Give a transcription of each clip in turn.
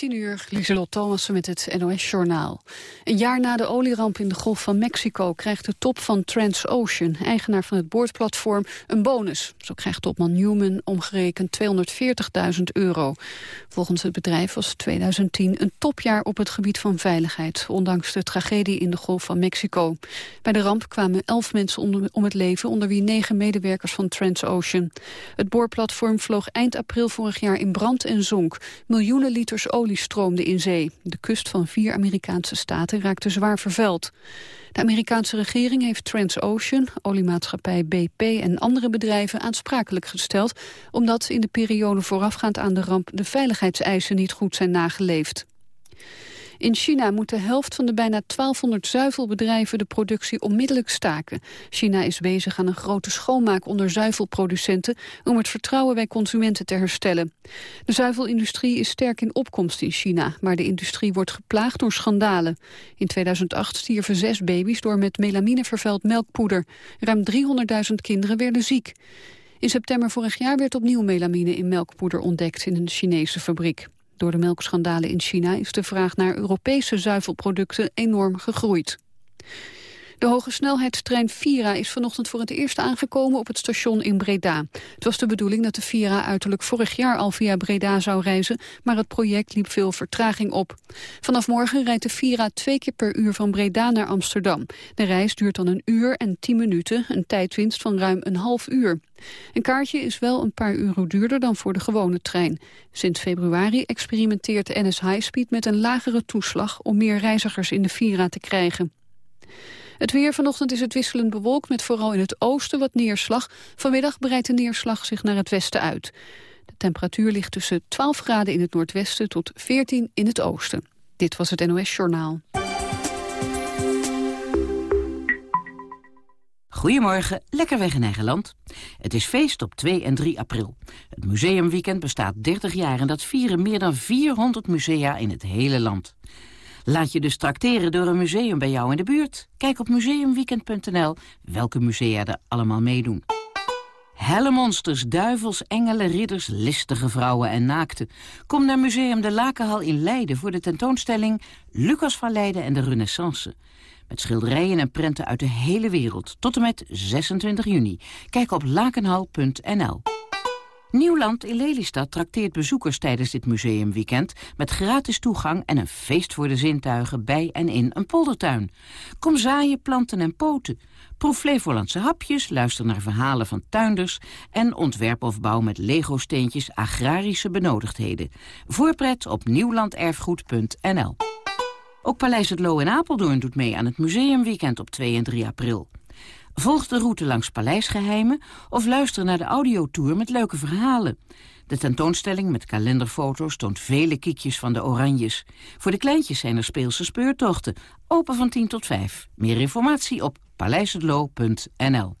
10 uur, Lieselot Thomassen met het NOS-journaal. Een jaar na de olieramp in de Golf van Mexico... krijgt de top van Transocean, eigenaar van het boordplatform, een bonus. Zo krijgt topman Newman omgerekend 240.000 euro. Volgens het bedrijf was 2010 een topjaar op het gebied van veiligheid... ondanks de tragedie in de Golf van Mexico. Bij de ramp kwamen 11 mensen om het leven... onder wie negen medewerkers van Transocean. Het boorplatform vloog eind april vorig jaar in brand en zonk. Miljoenen liters olie stroomden in zee. De kust van vier Amerikaanse staten raakte zwaar vervuild. De Amerikaanse regering heeft Transocean, oliemaatschappij BP en andere bedrijven aansprakelijk gesteld, omdat in de periode voorafgaand aan de ramp de veiligheidseisen niet goed zijn nageleefd. In China moet de helft van de bijna 1200 zuivelbedrijven de productie onmiddellijk staken. China is bezig aan een grote schoonmaak onder zuivelproducenten om het vertrouwen bij consumenten te herstellen. De zuivelindustrie is sterk in opkomst in China, maar de industrie wordt geplaagd door schandalen. In 2008 stierven zes baby's door met melamine vervuild melkpoeder. Ruim 300.000 kinderen werden ziek. In september vorig jaar werd opnieuw melamine in melkpoeder ontdekt in een Chinese fabriek. Door de melkschandalen in China is de vraag naar Europese zuivelproducten enorm gegroeid. De hoge snelheidstrein Vira is vanochtend voor het eerst aangekomen op het station in Breda. Het was de bedoeling dat de Vira uiterlijk vorig jaar al via Breda zou reizen, maar het project liep veel vertraging op. Vanaf morgen rijdt de Vira twee keer per uur van Breda naar Amsterdam. De reis duurt dan een uur en tien minuten, een tijdwinst van ruim een half uur. Een kaartje is wel een paar euro duurder dan voor de gewone trein. Sinds februari experimenteert NS Highspeed met een lagere toeslag om meer reizigers in de Vira te krijgen. Het weer vanochtend is het wisselend bewolkt met vooral in het oosten wat neerslag. Vanmiddag breidt de neerslag zich naar het westen uit. De temperatuur ligt tussen 12 graden in het noordwesten tot 14 in het oosten. Dit was het NOS Journaal. Goedemorgen, lekker weg in eigen land. Het is feest op 2 en 3 april. Het museumweekend bestaat 30 jaar en dat vieren meer dan 400 musea in het hele land. Laat je dus tracteren door een museum bij jou in de buurt. Kijk op museumweekend.nl welke musea er allemaal meedoen. Helle monsters, duivels, engelen, ridders, listige vrouwen en naakten. Kom naar Museum de Lakenhal in Leiden voor de tentoonstelling Lucas van Leiden en de Renaissance. Met schilderijen en prenten uit de hele wereld tot en met 26 juni. Kijk op lakenhal.nl. Nieuwland in Lelystad trakteert bezoekers tijdens dit museumweekend... met gratis toegang en een feest voor de zintuigen bij en in een poldertuin. Kom zaaien, planten en poten. Proef Flevolandse hapjes, luister naar verhalen van tuinders... en ontwerp of bouw met Lego-steentjes agrarische benodigdheden. Voorpret op nieuwlanderfgoed.nl. Ook Paleis het Loo in Apeldoorn doet mee aan het museumweekend op 2 en 3 april. Volg de route langs Paleisgeheimen of luister naar de audiotour met leuke verhalen. De tentoonstelling met kalenderfoto's toont vele kiekjes van de Oranjes. Voor de kleintjes zijn er speelse speurtochten. Open van 10 tot 5. Meer informatie op paleishetlo.nl.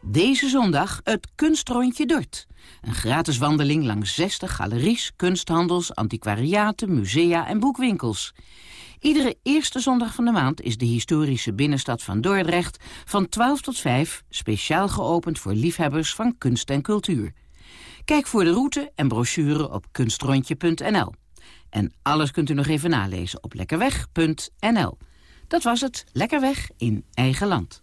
Deze zondag het Kunstrondje Dort. Een gratis wandeling langs 60 galeries, kunsthandels, antiquariaten, musea en boekwinkels. Iedere eerste zondag van de maand is de historische binnenstad van Dordrecht van 12 tot 5 speciaal geopend voor liefhebbers van kunst en cultuur. Kijk voor de route en brochure op kunstrondje.nl. En alles kunt u nog even nalezen op lekkerweg.nl. Dat was het Lekkerweg in eigen land.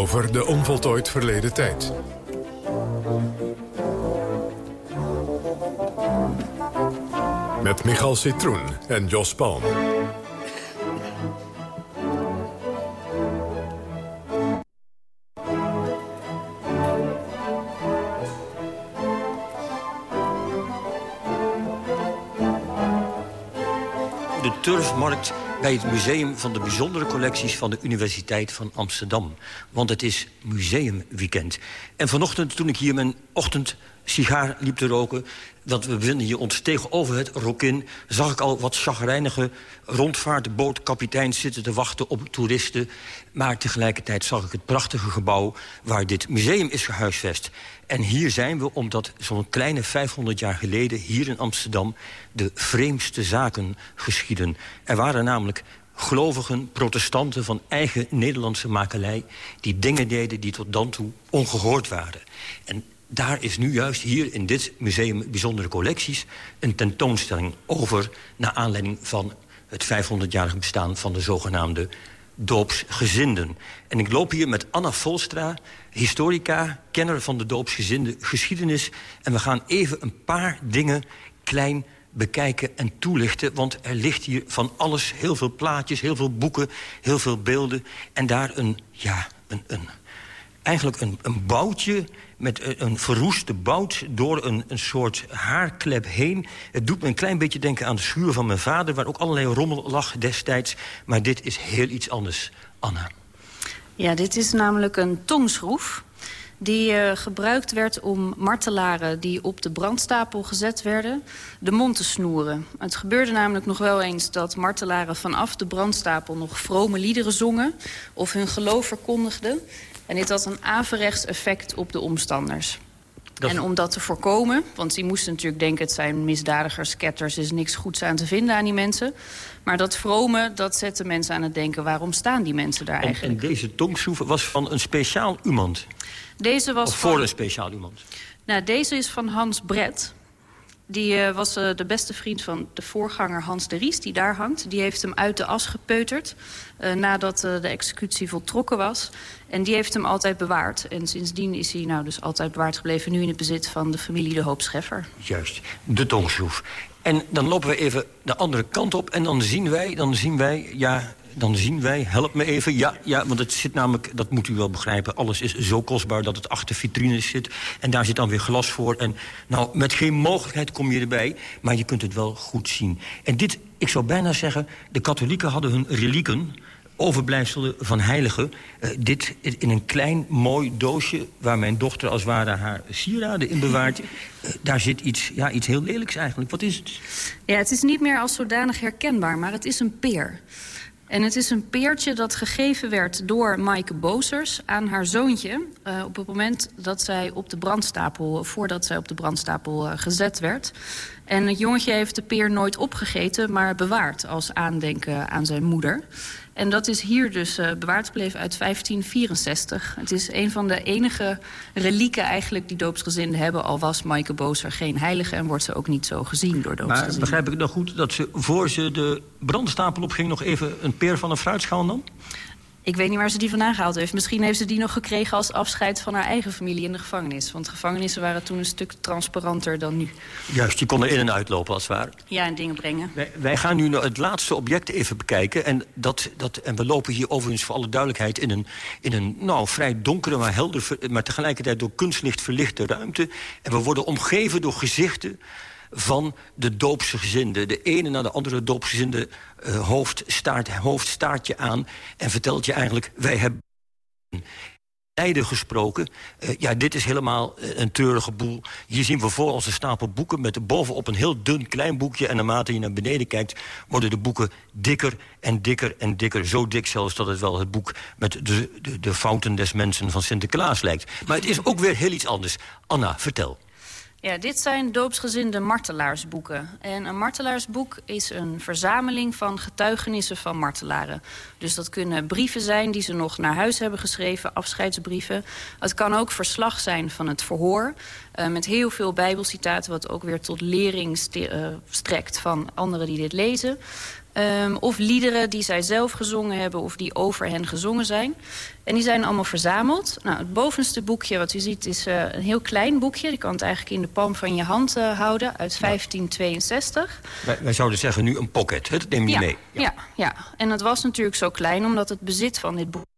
Over de onvoltooid verleden tijd. Met Michal Citroen en Jos Palm. De turfmarkt bij het Museum van de Bijzondere Collecties van de Universiteit van Amsterdam. Want het is museumweekend. En vanochtend, toen ik hier mijn ochtend sigaar liep te roken... want we bevinden hier ons tegenover het Rokin... zag ik al wat chagrijnige rondvaartbootkapiteins zitten te wachten op toeristen. Maar tegelijkertijd zag ik het prachtige gebouw waar dit museum is gehuisvest. En hier zijn we omdat zo'n kleine 500 jaar geleden... hier in Amsterdam de vreemdste zaken geschieden. Er waren namelijk gelovigen, protestanten van eigen Nederlandse makelij... die dingen deden die tot dan toe ongehoord waren. En daar is nu juist hier in dit museum Bijzondere Collecties... een tentoonstelling over... naar aanleiding van het 500-jarige bestaan van de zogenaamde doopsgezinden. En ik loop hier met Anna Volstra, historica, kenner van de doopsgezinde geschiedenis. En we gaan even een paar dingen klein bekijken en toelichten. Want er ligt hier van alles, heel veel plaatjes, heel veel boeken, heel veel beelden. En daar een, ja, een, een, eigenlijk een, een boutje met een verroeste bout door een, een soort haarklep heen. Het doet me een klein beetje denken aan de schuur van mijn vader... waar ook allerlei rommel lag destijds. Maar dit is heel iets anders. Anna. Ja, dit is namelijk een tongschroef die uh, gebruikt werd om martelaren die op de brandstapel gezet werden... de mond te snoeren. Het gebeurde namelijk nog wel eens dat martelaren vanaf de brandstapel... nog vrome liederen zongen of hun geloof verkondigden. En dit had een averechts effect op de omstanders. En om dat te voorkomen, want die moesten natuurlijk denken... het zijn misdadigers, sketters, er is niks goeds aan te vinden aan die mensen. Maar dat vrome, dat zette mensen aan het denken... waarom staan die mensen daar eigenlijk? En deze tongschroef was van een speciaal iemand? Deze was of voor een speciaal iemand? Nou, deze is van Hans Brett. Die uh, was uh, de beste vriend van de voorganger Hans de Ries, die daar hangt. Die heeft hem uit de as gepeuterd uh, nadat de executie voltrokken was. En die heeft hem altijd bewaard. En sindsdien is hij nou dus altijd bewaard gebleven... nu in het bezit van de familie De Hoop Scheffer. Juist, de tongschroef. En dan lopen we even de andere kant op en dan zien wij, dan zien wij ja, dan zien wij, help me even, ja, ja, want het zit namelijk, dat moet u wel begrijpen... alles is zo kostbaar dat het achter vitrines zit. En daar zit dan weer glas voor. En nou, met geen mogelijkheid kom je erbij, maar je kunt het wel goed zien. En dit, ik zou bijna zeggen, de katholieken hadden hun relieken overblijfselen van heiligen. Uh, dit in een klein, mooi doosje... waar mijn dochter als ware haar sieraden in bewaart. Uh, daar zit iets, ja, iets heel lelijks eigenlijk. Wat is het? Ja, het is niet meer als zodanig herkenbaar, maar het is een peer. En het is een peertje dat gegeven werd door Maaike Bozers aan haar zoontje... Uh, op het moment dat zij op de brandstapel, voordat zij op de brandstapel uh, gezet werd. En het jongetje heeft de peer nooit opgegeten, maar bewaard als aandenken aan zijn moeder. En dat is hier dus uh, bewaard gebleven uit 1564. Het is een van de enige relieken eigenlijk die doopsgezinden hebben... al was Maaike Bozer geen heilige en wordt ze ook niet zo gezien door doopsgezinden. Maar begrijp ik dan goed dat ze voor ze de brandstapel opging... nog even een peer van een fruitschaal dan? Ik weet niet waar ze die vandaan gehaald heeft. Misschien heeft ze die nog gekregen als afscheid van haar eigen familie in de gevangenis. Want gevangenissen waren toen een stuk transparanter dan nu. Juist, je kon er in en uitlopen als het ware. Ja, en dingen brengen. Wij, wij gaan nu het laatste object even bekijken. En, dat, dat, en we lopen hier overigens voor alle duidelijkheid in een, in een nou, vrij donkere, maar helder... maar tegelijkertijd door kunstlicht verlichte ruimte. En we worden omgeven door gezichten van de doopsgezinde. De ene na de andere doopsgezinde uh, hoofd, staart, hoofd staart je aan... en vertelt je eigenlijk, wij hebben tijden gesproken. Uh, ja, dit is helemaal uh, een treurige boel. Hier zien we voor ons een stapel boeken met bovenop een heel dun klein boekje... en naarmate je naar beneden kijkt, worden de boeken dikker en dikker en dikker. Zo dik zelfs dat het wel het boek met de, de, de fouten des mensen van Sinterklaas lijkt. Maar het is ook weer heel iets anders. Anna, vertel. Ja, dit zijn doopsgezinde martelaarsboeken. En een martelaarsboek is een verzameling van getuigenissen van martelaren. Dus dat kunnen brieven zijn die ze nog naar huis hebben geschreven, afscheidsbrieven. Het kan ook verslag zijn van het verhoor. Uh, met heel veel bijbelcitaten, wat ook weer tot lering uh, strekt van anderen die dit lezen. Um, of liederen die zij zelf gezongen hebben of die over hen gezongen zijn. En die zijn allemaal verzameld. Nou, het bovenste boekje wat u ziet is uh, een heel klein boekje. Je kan het eigenlijk in de palm van je hand uh, houden uit 1562. Wij, wij, zouden zeggen nu een pocket, hè? dat neem je ja, mee. Ja. ja, ja. En dat was natuurlijk zo klein omdat het bezit van dit boek op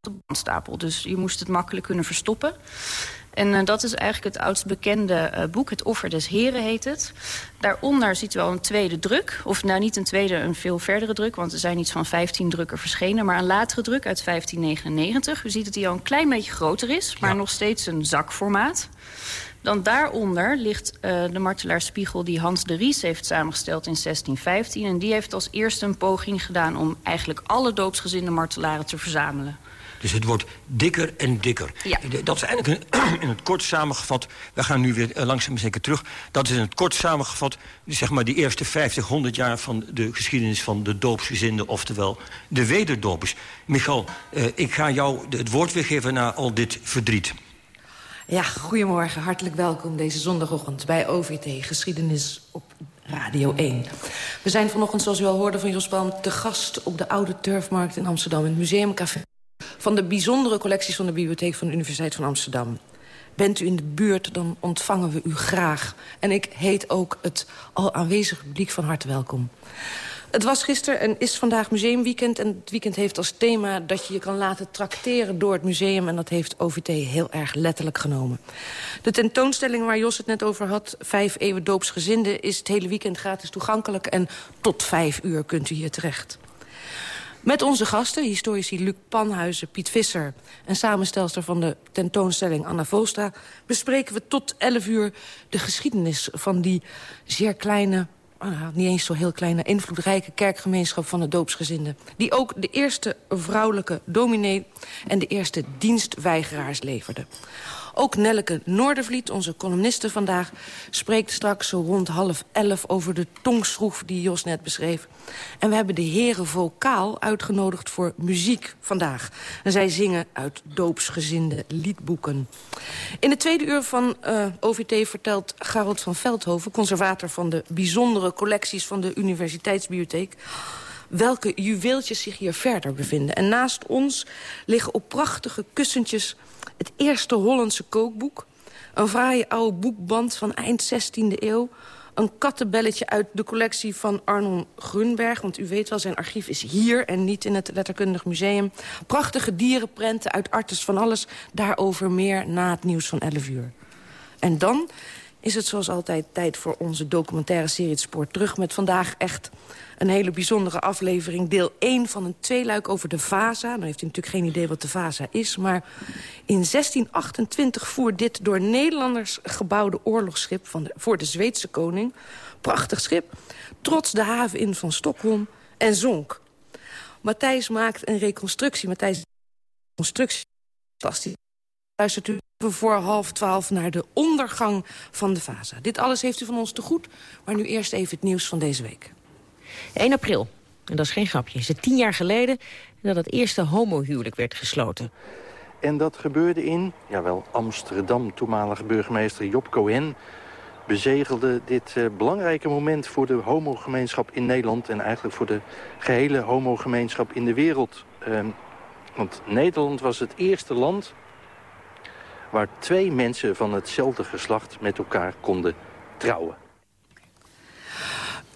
de bandstapel. Dus je moest het makkelijk kunnen verstoppen. En uh, dat is eigenlijk het oudst bekende uh, boek. Het Offer des Heren heet het. Daaronder ziet u al een tweede druk. Of nou niet een tweede, een veel verdere druk. Want er zijn iets van 15 drukken verschenen. Maar een latere druk uit 1599. U ziet dat die al een klein beetje groter is. Maar ja. nog steeds een zakformaat. Dan daaronder ligt uh, de martelaarspiegel die Hans de Ries heeft samengesteld in 1615. En die heeft als eerste een poging gedaan om eigenlijk alle doopsgezinde martelaren te verzamelen. Dus het wordt dikker en dikker. Ja. Dat is eigenlijk een, in het kort samengevat... we gaan nu weer langzaam maar zeker terug... dat is in het kort samengevat zeg maar, die eerste 50, 100 jaar... van de geschiedenis van de doopsgezinden, oftewel de wederdopers. Michal, uh, ik ga jou het woord weer geven na al dit verdriet. Ja, goedemorgen. Hartelijk welkom deze zondagochtend bij OVT Geschiedenis op Radio 1. We zijn vanochtend, zoals u al hoorde van Jos Palm... te gast op de Oude Turfmarkt in Amsterdam... in het Museumcafé van de bijzondere collecties van de Bibliotheek van de Universiteit van Amsterdam. Bent u in de buurt, dan ontvangen we u graag. En ik heet ook het al aanwezige publiek van harte welkom. Het was gisteren en is vandaag museumweekend. En het weekend heeft als thema dat je je kan laten trakteren door het museum. En dat heeft OVT heel erg letterlijk genomen. De tentoonstelling waar Jos het net over had, Vijf Eeuwen Doopsgezinden... is het hele weekend gratis toegankelijk. En tot vijf uur kunt u hier terecht. Met onze gasten, historici Luc Panhuizen, Piet Visser... en samenstelster van de tentoonstelling Anna Volstra... bespreken we tot 11 uur de geschiedenis van die zeer kleine... Uh, niet eens zo heel kleine, invloedrijke kerkgemeenschap van de doopsgezinden. Die ook de eerste vrouwelijke dominee en de eerste dienstweigeraars leverde. Ook Nelleke Noordervliet, onze columniste vandaag... spreekt straks zo rond half elf over de tongschroef die Jos net beschreef. En we hebben de heren vocaal uitgenodigd voor muziek vandaag. En zij zingen uit doopsgezinde liedboeken. In de tweede uur van uh, OVT vertelt Garold van Veldhoven... conservator van de bijzondere collecties van de Universiteitsbibliotheek welke juweeltjes zich hier verder bevinden. En naast ons liggen op prachtige kussentjes het eerste Hollandse kookboek. Een fraaie oude boekband van eind 16e eeuw. Een kattenbelletje uit de collectie van Arnon Grunberg. Want u weet wel, zijn archief is hier en niet in het Letterkundig Museum. Prachtige dierenprenten uit Artes van Alles. Daarover meer na het nieuws van 11 uur. En dan is het zoals altijd tijd voor onze documentaire serie Het Spoor Terug... met vandaag echt een hele bijzondere aflevering. Deel 1 van een tweeluik over de Vaza. Dan heeft u natuurlijk geen idee wat de Vaza is. Maar in 1628 voer dit door Nederlanders gebouwde oorlogsschip... Van voor de Zweedse koning, prachtig schip... trots de haven in van Stockholm en zonk. Matthijs maakt een reconstructie. Matthijs reconstructie fantastisch. Luistert u voor half twaalf naar de ondergang van de Vaza. Dit alles heeft u van ons te goed, maar nu eerst even het nieuws van deze week. 1 april, en dat is geen grapje, is het tien jaar geleden... dat het eerste homohuwelijk werd gesloten. En dat gebeurde in, jawel, Amsterdam. Toenmalige burgemeester Job Cohen bezegelde dit uh, belangrijke moment... voor de homogemeenschap in Nederland... en eigenlijk voor de gehele homogemeenschap in de wereld. Uh, want Nederland was het eerste land... waar twee mensen van hetzelfde geslacht met elkaar konden trouwen.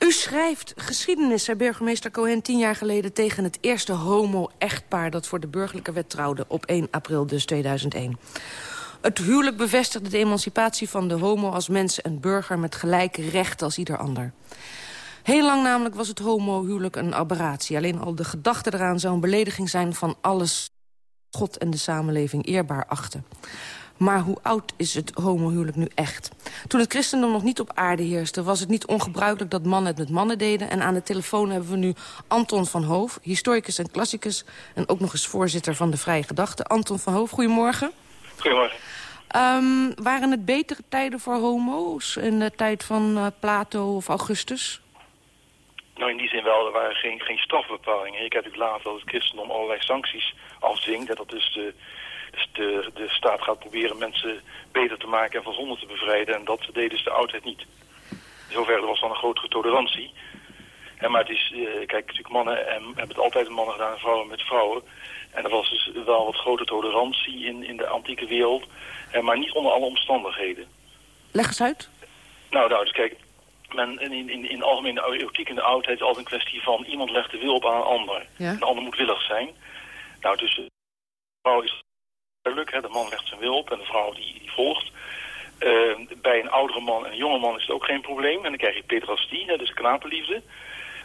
U schrijft geschiedenis, zei burgemeester Cohen tien jaar geleden... tegen het eerste homo-echtpaar dat voor de burgerlijke wet trouwde... op 1 april dus 2001. Het huwelijk bevestigde de emancipatie van de homo als mens en burger... met gelijke rechten als ieder ander. Heel lang namelijk was het homohuwelijk een aberratie. Alleen al de gedachte eraan zou een belediging zijn van alles... God en de samenleving eerbaar achten. Maar hoe oud is het homohuwelijk nu echt? Toen het christendom nog niet op aarde heerste... was het niet ongebruikelijk dat mannen het met mannen deden. En aan de telefoon hebben we nu Anton van Hoof, historicus en klassicus... en ook nog eens voorzitter van de Vrije Gedachte. Anton van Hoof, goedemorgen. Goedemorgen. Um, waren het betere tijden voor homo's in de tijd van uh, Plato of Augustus? Nou, in die zin wel. Er waren geen, geen strafbepalingen. Je kent natuurlijk later dat het christendom allerlei sancties afdwingt. Dat is de dus de, de staat gaat proberen mensen beter te maken en van zonde te bevrijden. En dat deed dus de oudheid niet. In zoverre was dan een grotere tolerantie. En maar het is, uh, kijk, natuurlijk mannen en, hebben het altijd met mannen gedaan en vrouwen met vrouwen. En er was dus wel wat grote tolerantie in, in de antieke wereld. En maar niet onder alle omstandigheden. Leg eens uit. Nou, nou dus kijk, men, in, in, in de algemene erotiek in de oudheid is altijd een kwestie van... iemand legt de wil op aan een ander. Ja. Een ander moet willig zijn. Nou, dus vrouw is Hè. De man legt zijn wil op en de vrouw die, volgt. Uh, bij een oudere man en een jonge man is het ook geen probleem. En dan krijg je pedrastie, hè, dus knapenliefde.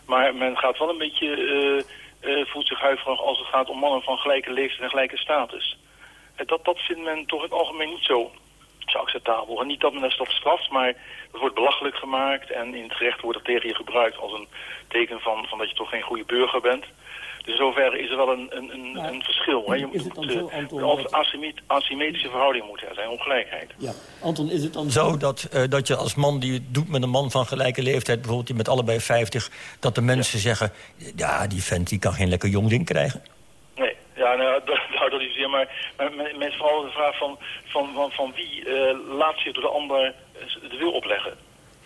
Maar men gaat wel een beetje, uh, uh, voelt zich huiverig als het gaat om mannen van gelijke leeftijd en gelijke status. dat, dat vindt men toch in het algemeen niet zo, acceptabel. En niet dat men dat straft, maar het wordt belachelijk gemaakt. En in het gerecht wordt het tegen je gebruikt als een teken van, van dat je toch geen goede burger bent. Dus zover is er wel een, een, een, een verschil. Hè. Je is het dan zo, Anton, of asymmetrische verhouding moet er zijn, ongelijkheid. Ja. Anton, is het dan zo dat, uh, dat je als man die het doet met een man van gelijke leeftijd... bijvoorbeeld die met allebei 50, dat de mensen zeggen... ja, die vent die kan geen lekker jong ding krijgen? Nee, ja, nou, dat, nou, dat is maar, maar met vooral de vraag van, van, van, van wie uh, laat zich door de ander de wil opleggen.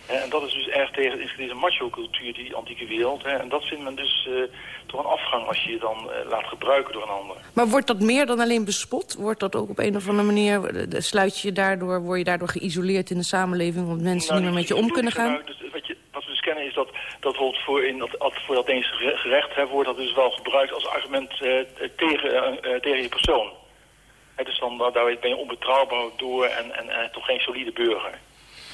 En dat is dus erg tegen deze macho-cultuur, die antieke wereld. Hè. En dat vindt men dus uh, toch een afgang als je je dan uh, laat gebruiken door een ander. Maar wordt dat meer dan alleen bespot? Wordt dat ook op een of andere manier, sluit je daardoor, word je daardoor geïsoleerd in de samenleving... omdat mensen nou, niet meer met je om kunnen gaan? Dus wat, je, wat we dus kennen is dat, dat bijvoorbeeld voor, in dat, voor dat eens gerecht hè, wordt dat dus wel gebruikt als argument tegen, tegen je persoon. Hè, dus dan daar ben je onbetrouwbaar door en, en, en toch geen solide burger.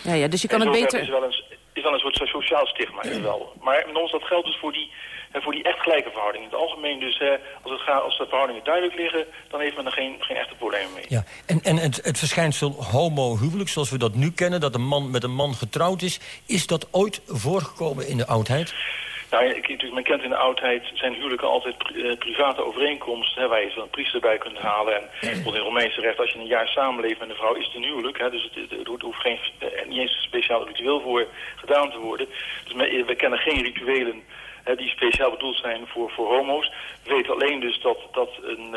Ja, ja, dus je kan het beter... Is wel, een, is wel een soort sociaal stigma, is wel. Maar ons dat geldt dus voor die, voor die echt gelijke verhoudingen. In het algemeen dus, als, het gaat, als de verhoudingen duidelijk liggen... dan heeft men er geen, geen echte problemen mee. Ja, en, en het, het verschijnsel homohuwelijk, zoals we dat nu kennen... dat een man met een man getrouwd is... is dat ooit voorgekomen in de oudheid? Nou, natuurlijk, men kent in de oudheid zijn huwelijken altijd pri private overeenkomsten... Hè, waar je een priester bij kunt halen. En bijvoorbeeld in Romeinse recht, als je een jaar samenleeft met een vrouw, is het een huwelijk. Hè, dus het, hoeft geen, niet eens een speciaal ritueel voor gedaan te worden. Dus men, we kennen geen rituelen die speciaal bedoeld zijn voor, voor homo's. We weten alleen dus dat, dat een,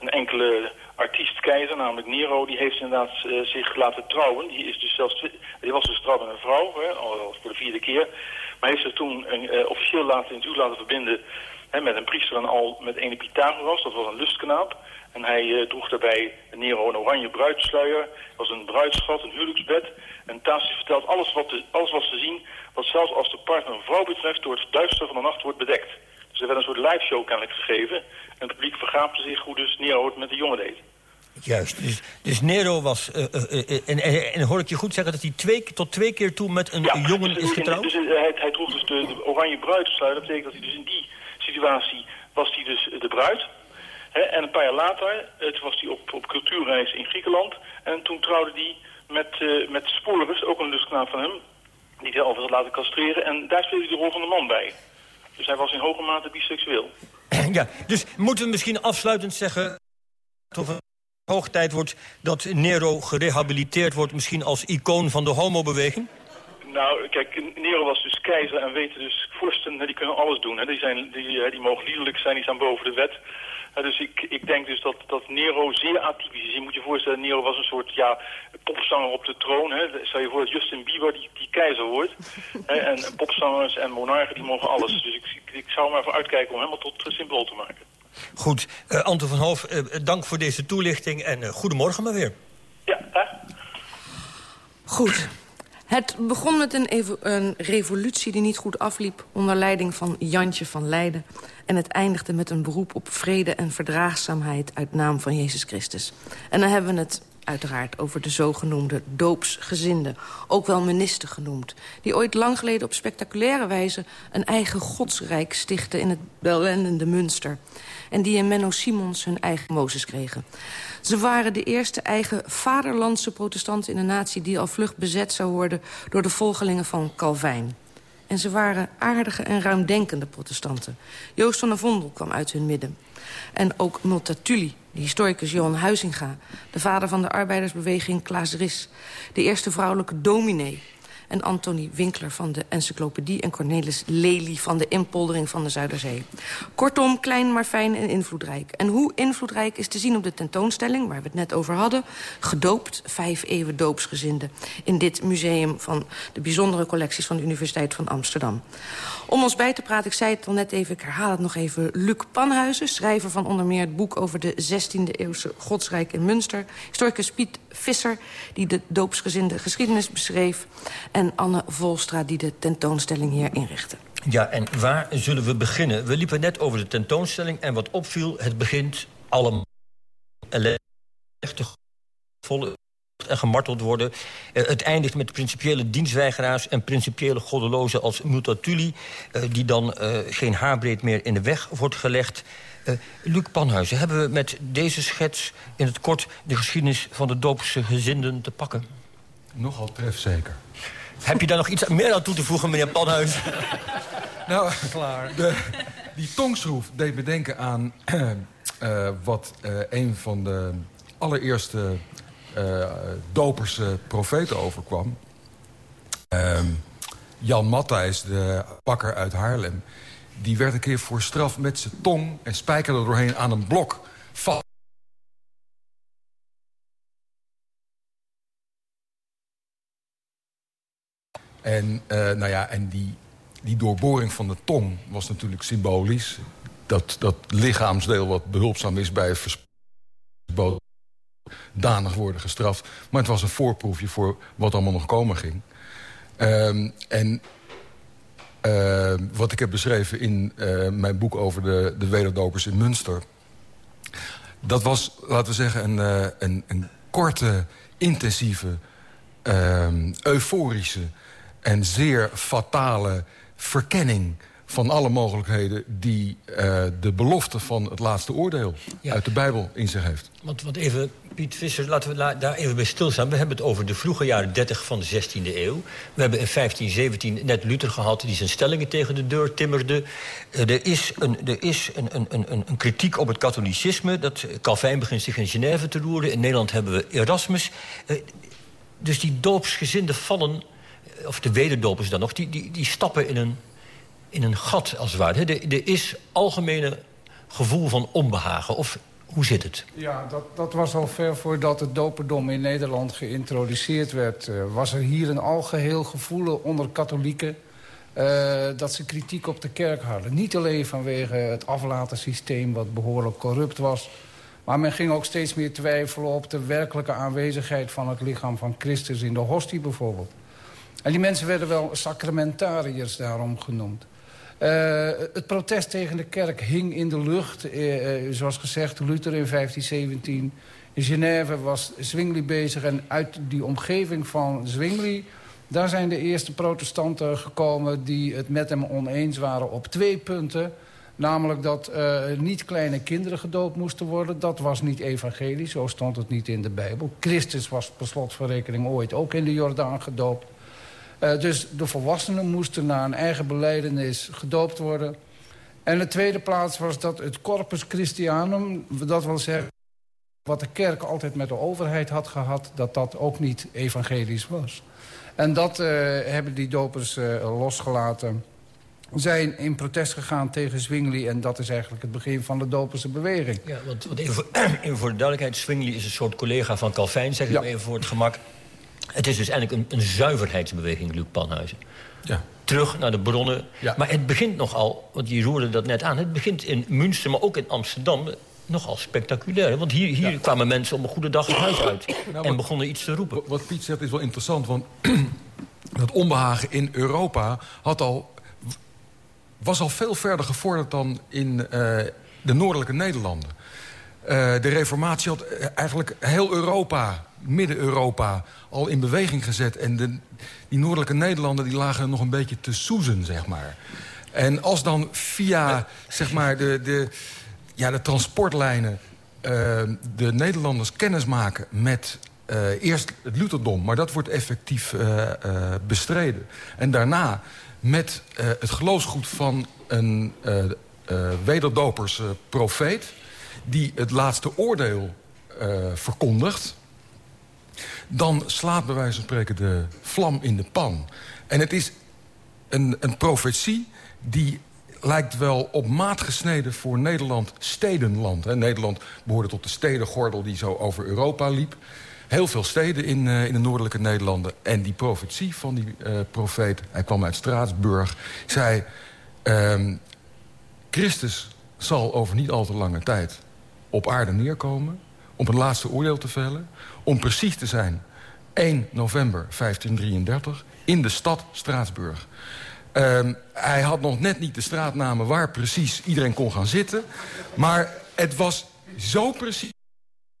een enkele artiest-keizer, namelijk Nero, die heeft inderdaad zich laten trouwen. Die, is dus zelfs, die was dus getrouwd met een vrouw, hè, al voor de vierde keer. Maar heeft zich toen een, uh, officieel laten, in het laten verbinden hè, met een priester en al met ene Pythagoras. Dat was een lustknaap. En hij uh, droeg daarbij Nero een oranje bruidsluier. Dat was een bruidsgat, een huwelijksbed. En Tacitus vertelt alles wat, te, alles was te zien... wat zelfs als de partner een vrouw betreft... door het duister van de nacht wordt bedekt. Dus er werd een soort live show kennelijk gegeven. En het publiek vergaapte zich hoe dus Nero het met de jongen deed. Juist, dus, dus Nero was... Uh, uh, uh, en, en, en, hoor ik je goed zeggen dat hij twee, tot twee keer toe met een ja, jongen dus, is getrouwd? Dus, hij, hij droeg dus de, de oranje bruidsluier. Dat betekent dat hij dus in die situatie was hij dus de bruid. He, en een paar jaar later, toen was hij op, op cultuurreis in Griekenland. En toen trouwde hij met, met Sporus, ook een lustknaap van hem. Die hij overigens had laten castreren. En daar speelde hij de rol van de man bij. Dus hij was in hoge mate biseksueel. Ja, dus moeten we misschien afsluitend zeggen... Of hoog tijd wordt dat Nero gerehabiliteerd wordt... misschien als icoon van de homobeweging? Nou, kijk, Nero was dus keizer en weten dus vorsten, die kunnen alles doen. Hè. Die, zijn, die, die mogen liederlijk zijn, die staan boven de wet. dus ik, ik denk dus dat, dat Nero zeer atypisch is. Je moet je voorstellen, Nero was een soort ja, popzanger op de troon. Hè. Stel je voor dat Justin Bieber die, die keizer wordt. en popzangers en monarchen die mogen alles. Dus ik, ik, ik zou maar voor uitkijken om helemaal tot simpel te maken. Goed. Uh, Anton van Hoof, uh, dank voor deze toelichting en uh, goedemorgen maar weer. Ja, hè? Goed. Het begon met een, een, revolutie die niet goed afliep... onder leiding van Jantje van Leiden. En het eindigde met een beroep op vrede en verdraagzaamheid... uit naam van Jezus Christus. En dan hebben we het uiteraard over de zogenoemde doopsgezinden. Ook wel minister genoemd. Die ooit lang geleden op spectaculaire wijze... een eigen godsrijk stichtten in het welwendende Münster. En die in Menno Simons hun eigen Mozes kregen. Ze waren de eerste eigen vaderlandse protestanten in een natie... die al vlug bezet zou worden door de volgelingen van Calvijn. En ze waren aardige en ruimdenkende protestanten. Joost van der Vondel kwam uit hun midden. En ook Multatuli, de historicus Johan Huizinga... de vader van de arbeidersbeweging Klaas Ris... de eerste vrouwelijke dominee en Antonie Winkler van de Encyclopedie... en Cornelis Lely van de Inpoldering van de Zuiderzee. Kortom, klein maar fijn en invloedrijk. En hoe invloedrijk is te zien op de tentoonstelling... waar we het net over hadden, gedoopt vijf eeuwen doopsgezinden... in dit museum van de bijzondere collecties van de Universiteit van Amsterdam. Om ons bij te praten, ik zei het al net even, ik herhaal het nog even... Luc Panhuizen, schrijver van onder meer het boek over de 16e-eeuwse godsrijk in Münster. Historicus Piet Visser, die de doopsgezinde geschiedenis beschreef. En Anne Volstra, die de tentoonstelling hier inrichtte. Ja, en waar zullen we beginnen? We liepen net over de tentoonstelling en wat opviel, het begint allemaal echte volle en gemarteld worden. Uh, het eindigt met principiële dienstweigeraars en principiële goddelozen als Mutatuli... Uh, die dan uh, geen haarbreed meer in de weg wordt gelegd. Luc Panhuizen, hebben we met deze schets in het kort... de geschiedenis van de doopse gezinden te pakken? Nogal trefzeker. Heb je daar nog iets meer aan toe te voegen, meneer Panhuizen? nou, klaar. De, die tongschroef deed me denken aan wat een van de allereerste uh, doperse profeten overkwam. Uh, Jan Matthijs, de bakker uit Haarlem... die werd een keer voor straf met zijn tong en spijkerde doorheen aan een blok vast. En, uh, nou ja, en die, die doorboring van de tong was natuurlijk symbolisch. Dat, dat lichaamsdeel wat behulpzaam is bij het verspreiden danig worden gestraft. Maar het was een voorproefje voor wat allemaal nog komen ging. Um, en uh, wat ik heb beschreven in uh, mijn boek over de, de wederdopers in Münster... dat was, laten we zeggen, een, uh, een, een korte, intensieve, ehm, euforische... en zeer fatale verkenning van alle mogelijkheden... die uh, de belofte van het laatste oordeel ja. uit de Bijbel in zich heeft. Want, want even, Piet Visser, laten we daar even bij stilstaan. We hebben het over de vroege jaren 30 van de 16e eeuw. We hebben in 1517 net Luther gehad die zijn stellingen tegen de deur timmerde. Uh, er is, een, er is een, een, een, een kritiek op het katholicisme. Dat Calvijn begint zich in Genève te roeren. In Nederland hebben we Erasmus. Uh, dus die doopsgezinden vallen, of de wederdopers dan nog... die, die, die stappen in een in een gat, als het ware. Er, is algemene gevoel van onbehagen. Of hoe zit het? Ja, dat, dat was al ver voordat het doperdom in Nederland geïntroduceerd werd. Uh, was er hier een algeheel gevoel onder katholieken... Uh, dat ze kritiek op de kerk hadden. Niet alleen vanwege het aflatensysteem wat behoorlijk corrupt was... maar men ging ook steeds meer twijfelen op de werkelijke aanwezigheid... van het lichaam van Christus in de hostie bijvoorbeeld. En die mensen werden wel sacramentariërs daarom genoemd. Uh, het protest tegen de kerk hing in de lucht. Uh, uh, zoals gezegd, Luther in 1517. In Genève was Zwingli bezig. En uit die omgeving van Zwingli... daar zijn de eerste protestanten gekomen... die het met hem oneens waren op twee punten. Namelijk dat niet kleine kinderen gedoopt moesten worden. Dat was niet evangelisch, zo stond het niet in de Bijbel. Christus was per slot rekening ooit ook in de Jordaan gedoopt. Uh, dus de volwassenen moesten na een eigen beleidenis gedoopt worden. En de tweede plaats was dat het Corpus Christianum, dat wil zeggen... wat de kerk altijd met de overheid had gehad... dat dat ook niet evangelisch was. En dat uh, hebben die dopers uh, losgelaten. Zijn in protest gegaan tegen Zwingli... en dat is eigenlijk het begin van de doperse beweging. Ja, want, want even, voor, even, voor, de duidelijkheid... Zwingli is een soort collega van Calvijn, zeg ik ja. even voor het gemak... Het is dus eigenlijk een, een zuiverheidsbeweging, Luc Panhuizen. Ja. Terug naar de bronnen. Ja. Maar het begint nogal, want je roerde dat net aan... het begint in Münster, maar ook in Amsterdam nogal spectaculair. Want hier, hier ja. kwamen mensen op een goede dag het huis uit... Nou, en begonnen iets te roepen. Wat Piet zegt is wel interessant, want dat onbehagen in Europa... Had al, was al veel verder gevorderd dan in uh, de noordelijke Nederlanden. Uh, de reformatie had eigenlijk heel Europa Midden-Europa al in beweging gezet. En de, die noordelijke Nederlanden die lagen nog een beetje te soezen, zeg maar. En als dan via zeg maar, de, de, ja, de transportlijnen... Uh, de Nederlanders kennis maken met uh, eerst het Lutherdom... maar dat wordt effectief uh, bestreden. En daarna met het geloofsgoed van een wederdopers profeet... die het laatste oordeel verkondigt dan slaat bij wijze van spreken de vlam in de pan. En het is een, een profetie die lijkt wel op maat gesneden voor Nederland stedenland. Nederland behoorde tot de stedengordel die zo over Europa liep. Heel veel steden in, uh, in de noordelijke Nederlanden. En die profetie van die uh, profeet, hij kwam uit Straatsburg... zei, uh, Christus zal over niet al te lange tijd op aarde neerkomen... om het laatste oordeel te vellen. Om precies te zijn, 1 november 1533 in de stad Straatsburg. Um, hij had nog net niet de straatnamen waar precies iedereen kon gaan zitten. Maar het was zo precies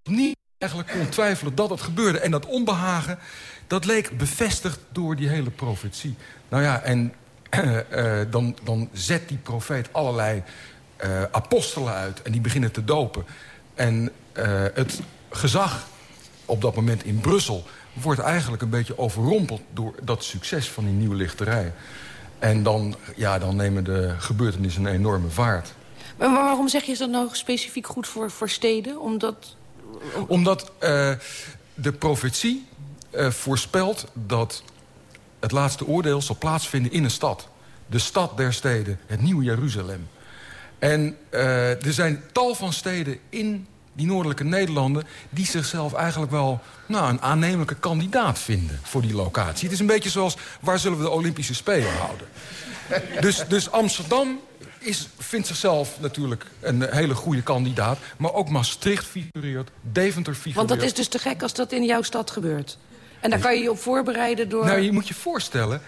niet eigenlijk kon twijfelen dat het gebeurde. En dat onbehagen, dat leek bevestigd door die hele profetie. Nou ja, en uh, dan, dan zet die profeet allerlei uh, apostelen uit. En die beginnen te dopen. En het gezag op dat moment in Brussel... wordt eigenlijk een beetje overrompeld door dat succes van die nieuwe lichterij. En dan, ja, dan nemen de gebeurtenissen een enorme vaart. Maar waarom zeg je dat nou specifiek goed voor, voor steden? Omdat... Omdat uh, de profetie uh, voorspelt dat het laatste oordeel zal plaatsvinden in een stad. De stad der steden, het nieuwe Jeruzalem. En uh, er zijn tal van steden in die noordelijke Nederlanden... die zichzelf eigenlijk wel nou, een aannemelijke kandidaat vinden voor die locatie. Het is een beetje zoals, waar zullen we de Olympische Spelen houden? dus, dus Amsterdam is, vindt zichzelf natuurlijk een hele goede kandidaat. Maar ook Maastricht figureert, Deventer figureert. Want dat is dus te gek als dat in jouw stad gebeurt. En daar kan je je op voorbereiden door... Nou, je moet je voorstellen...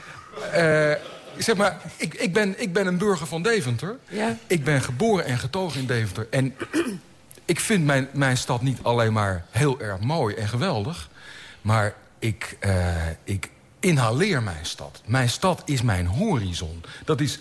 Uh, zeg maar, ik, ik, ben, ik ben een burger van Deventer. Ja. Ik ben geboren en getogen in Deventer. En ik vind mijn, mijn stad niet alleen maar heel erg mooi en geweldig... maar ik, uh, ik inhaleer mijn stad. Mijn stad is mijn horizon. Dat is...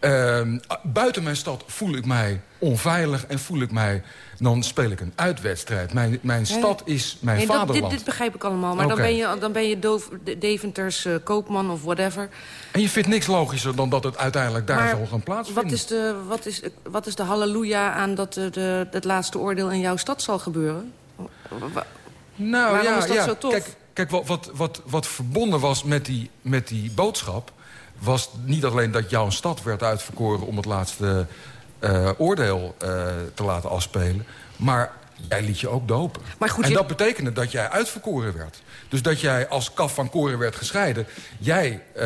Uh, buiten mijn stad voel ik mij onveilig en voel ik mij... dan speel ik een uitwedstrijd. Mijn, mijn stad is mijn nee, vaderland. Dat, dit, dit, begrijp ik allemaal, maar okay. dan ben je, dan ben je doof, Deventers uh, koopman of whatever. En je vindt niks logischer dan dat het uiteindelijk daar maar zal gaan plaatsvinden. Wat is de, wat is, wat is de halleluja aan dat de, de, het laatste oordeel in jouw stad zal gebeuren? Nou Waarom ja, is dat ja. zo tof? Kijk, kijk wat, wat, wat, wat verbonden was met die, met die boodschap was niet alleen dat jouw stad werd uitverkoren... om het laatste uh, oordeel uh, te laten afspelen... maar jij liet je ook dopen. Maar goed, en je... dat betekende dat jij uitverkoren werd. Dus dat jij als kaf van koren werd gescheiden... jij uh,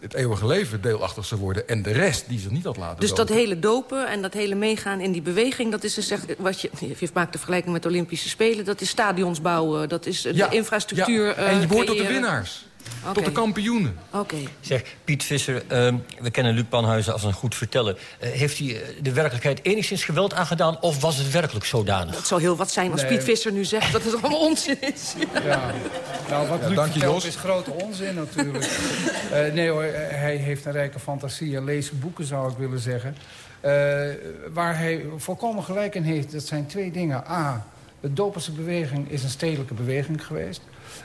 het eeuwige leven deelachtig zou worden... en de rest die zich niet had laten Dus dopen. dat hele dopen en dat hele meegaan in die beweging... dat is dus echt, wat je, je maakt de vergelijking met de Olympische Spelen... dat is stadions bouwen, dat is de infrastructuur ja. En je behoort tot de winnaars. Okay. Tot de kampioenen. Oké. Okay. Zeg, Piet Visser, uh, we kennen Luc Panhuizen als een goed verteller. Uh, heeft hij de werkelijkheid enigszins geweld aangedaan... of was het werkelijk zodanig? Dat zou heel wat zijn als nee. Piet Visser nu zegt dat het allemaal onzin is. Ja, nou, wat ja, Luc dank je, Jos. is grote onzin natuurlijk. uh, nee hoor, hij heeft een rijke fantasie en leest boeken, zou ik willen zeggen. waar hij volkomen gelijk in heeft, dat zijn twee dingen. A, de Doperse beweging is een stedelijke beweging geweest.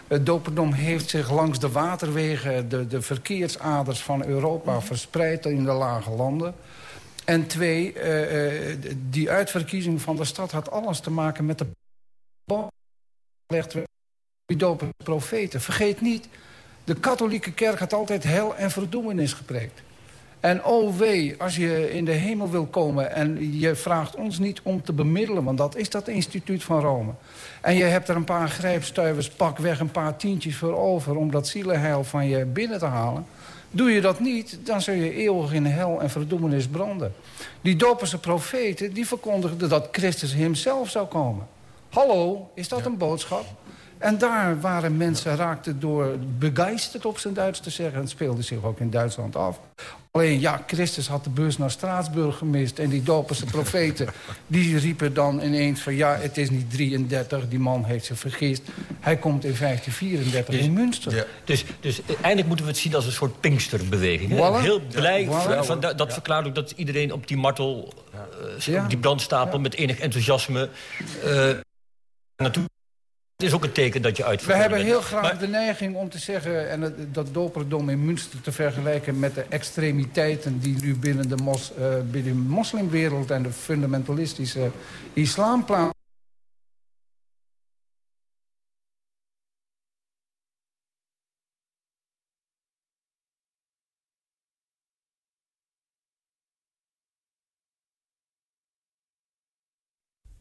Het doperdom heeft zich langs de waterwegen, de, de verkeersaders van Europa... verspreid in de lage landen. En twee, uh, die uitverkiezing van de stad had alles te maken met de... die dopen profeten. Vergeet niet, de katholieke kerk had altijd hel en verdoemenis gepreekt. En oh wee, als je in de hemel wil komen en je vraagt ons niet om te bemiddelen... want dat is dat instituut van Rome. En je hebt er een paar grijpstuivers, pak weg een paar tientjes voor over... om dat zielenheil van je binnen te halen. Doe je dat niet, dan zul je eeuwig in hel en verdoemenis branden. Die doperse profeten, die verkondigden dat Christus hemzelf zou komen. Hallo, is dat een boodschap? En daar waren mensen, raakten door begeisterd op zijn Duits te zeggen. Het speelde zich ook in Duitsland af. Alleen, ja, Christus had de bus naar Straatsburg gemist. En die doperse profeten, die riepen dan ineens van... ja, het is niet 33, die man heeft zich vergist. Hij komt in 1534 dus, in Münster. Ja. Dus, dus eindelijk moeten we het zien als een soort Pinksterbeweging. Voilà. Heel blij, Ja, voilà. van, dat, dat verklaart ook dat iedereen op die martel... Uh, op die brandstapel met enig enthousiasme... Uh, naartoe het is ook een teken dat je We uitverkoren hebben bent. heel graag Maar- de neiging om te zeggen... en dat doperdom in Münster te vergelijken met de extremiteiten... die nu binnen de, mos, eh, binnen de moslimwereld en de fundamentalistische islam plaatsen.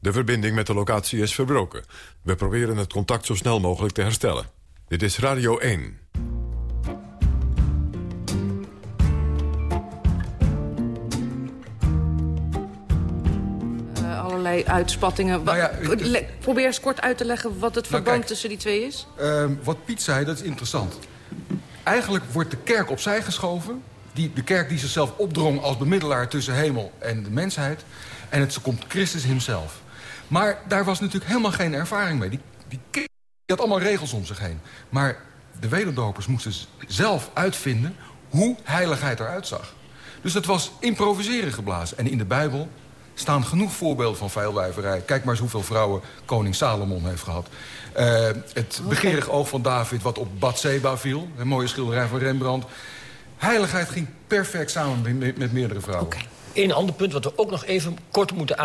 De verbinding met de locatie is verbroken. We proberen het contact zo snel mogelijk te herstellen. Dit is Radio 1. Uh, allerlei uitspattingen. Nou ja, Probeer eens kort uit te leggen wat het Nou, verband kijk. tussen die twee is. Ehm, wat Piet zei, dat is interessant. Eigenlijk wordt de kerk opzij geschoven. Die, de kerk die zichzelf opdrong als bemiddelaar tussen hemel en de mensheid. En het komt Christus hemzelf. Maar daar was natuurlijk helemaal geen ervaring mee. Die, die, die had allemaal regels om zich heen. Maar de wederdopers moesten zelf uitvinden hoe heiligheid eruit zag. Dus dat was improviseren geblazen. En in de Bijbel staan genoeg voorbeelden van veilwijverij. Kijk maar eens hoeveel vrouwen koning Salomon heeft gehad. Uh, het okay. begeerig oog van David wat op Bathseba viel. Een mooie schilderij van Rembrandt. Heiligheid ging perfect samen met, met meerdere vrouwen. Okay. Een ander punt wat we ook nog even kort moeten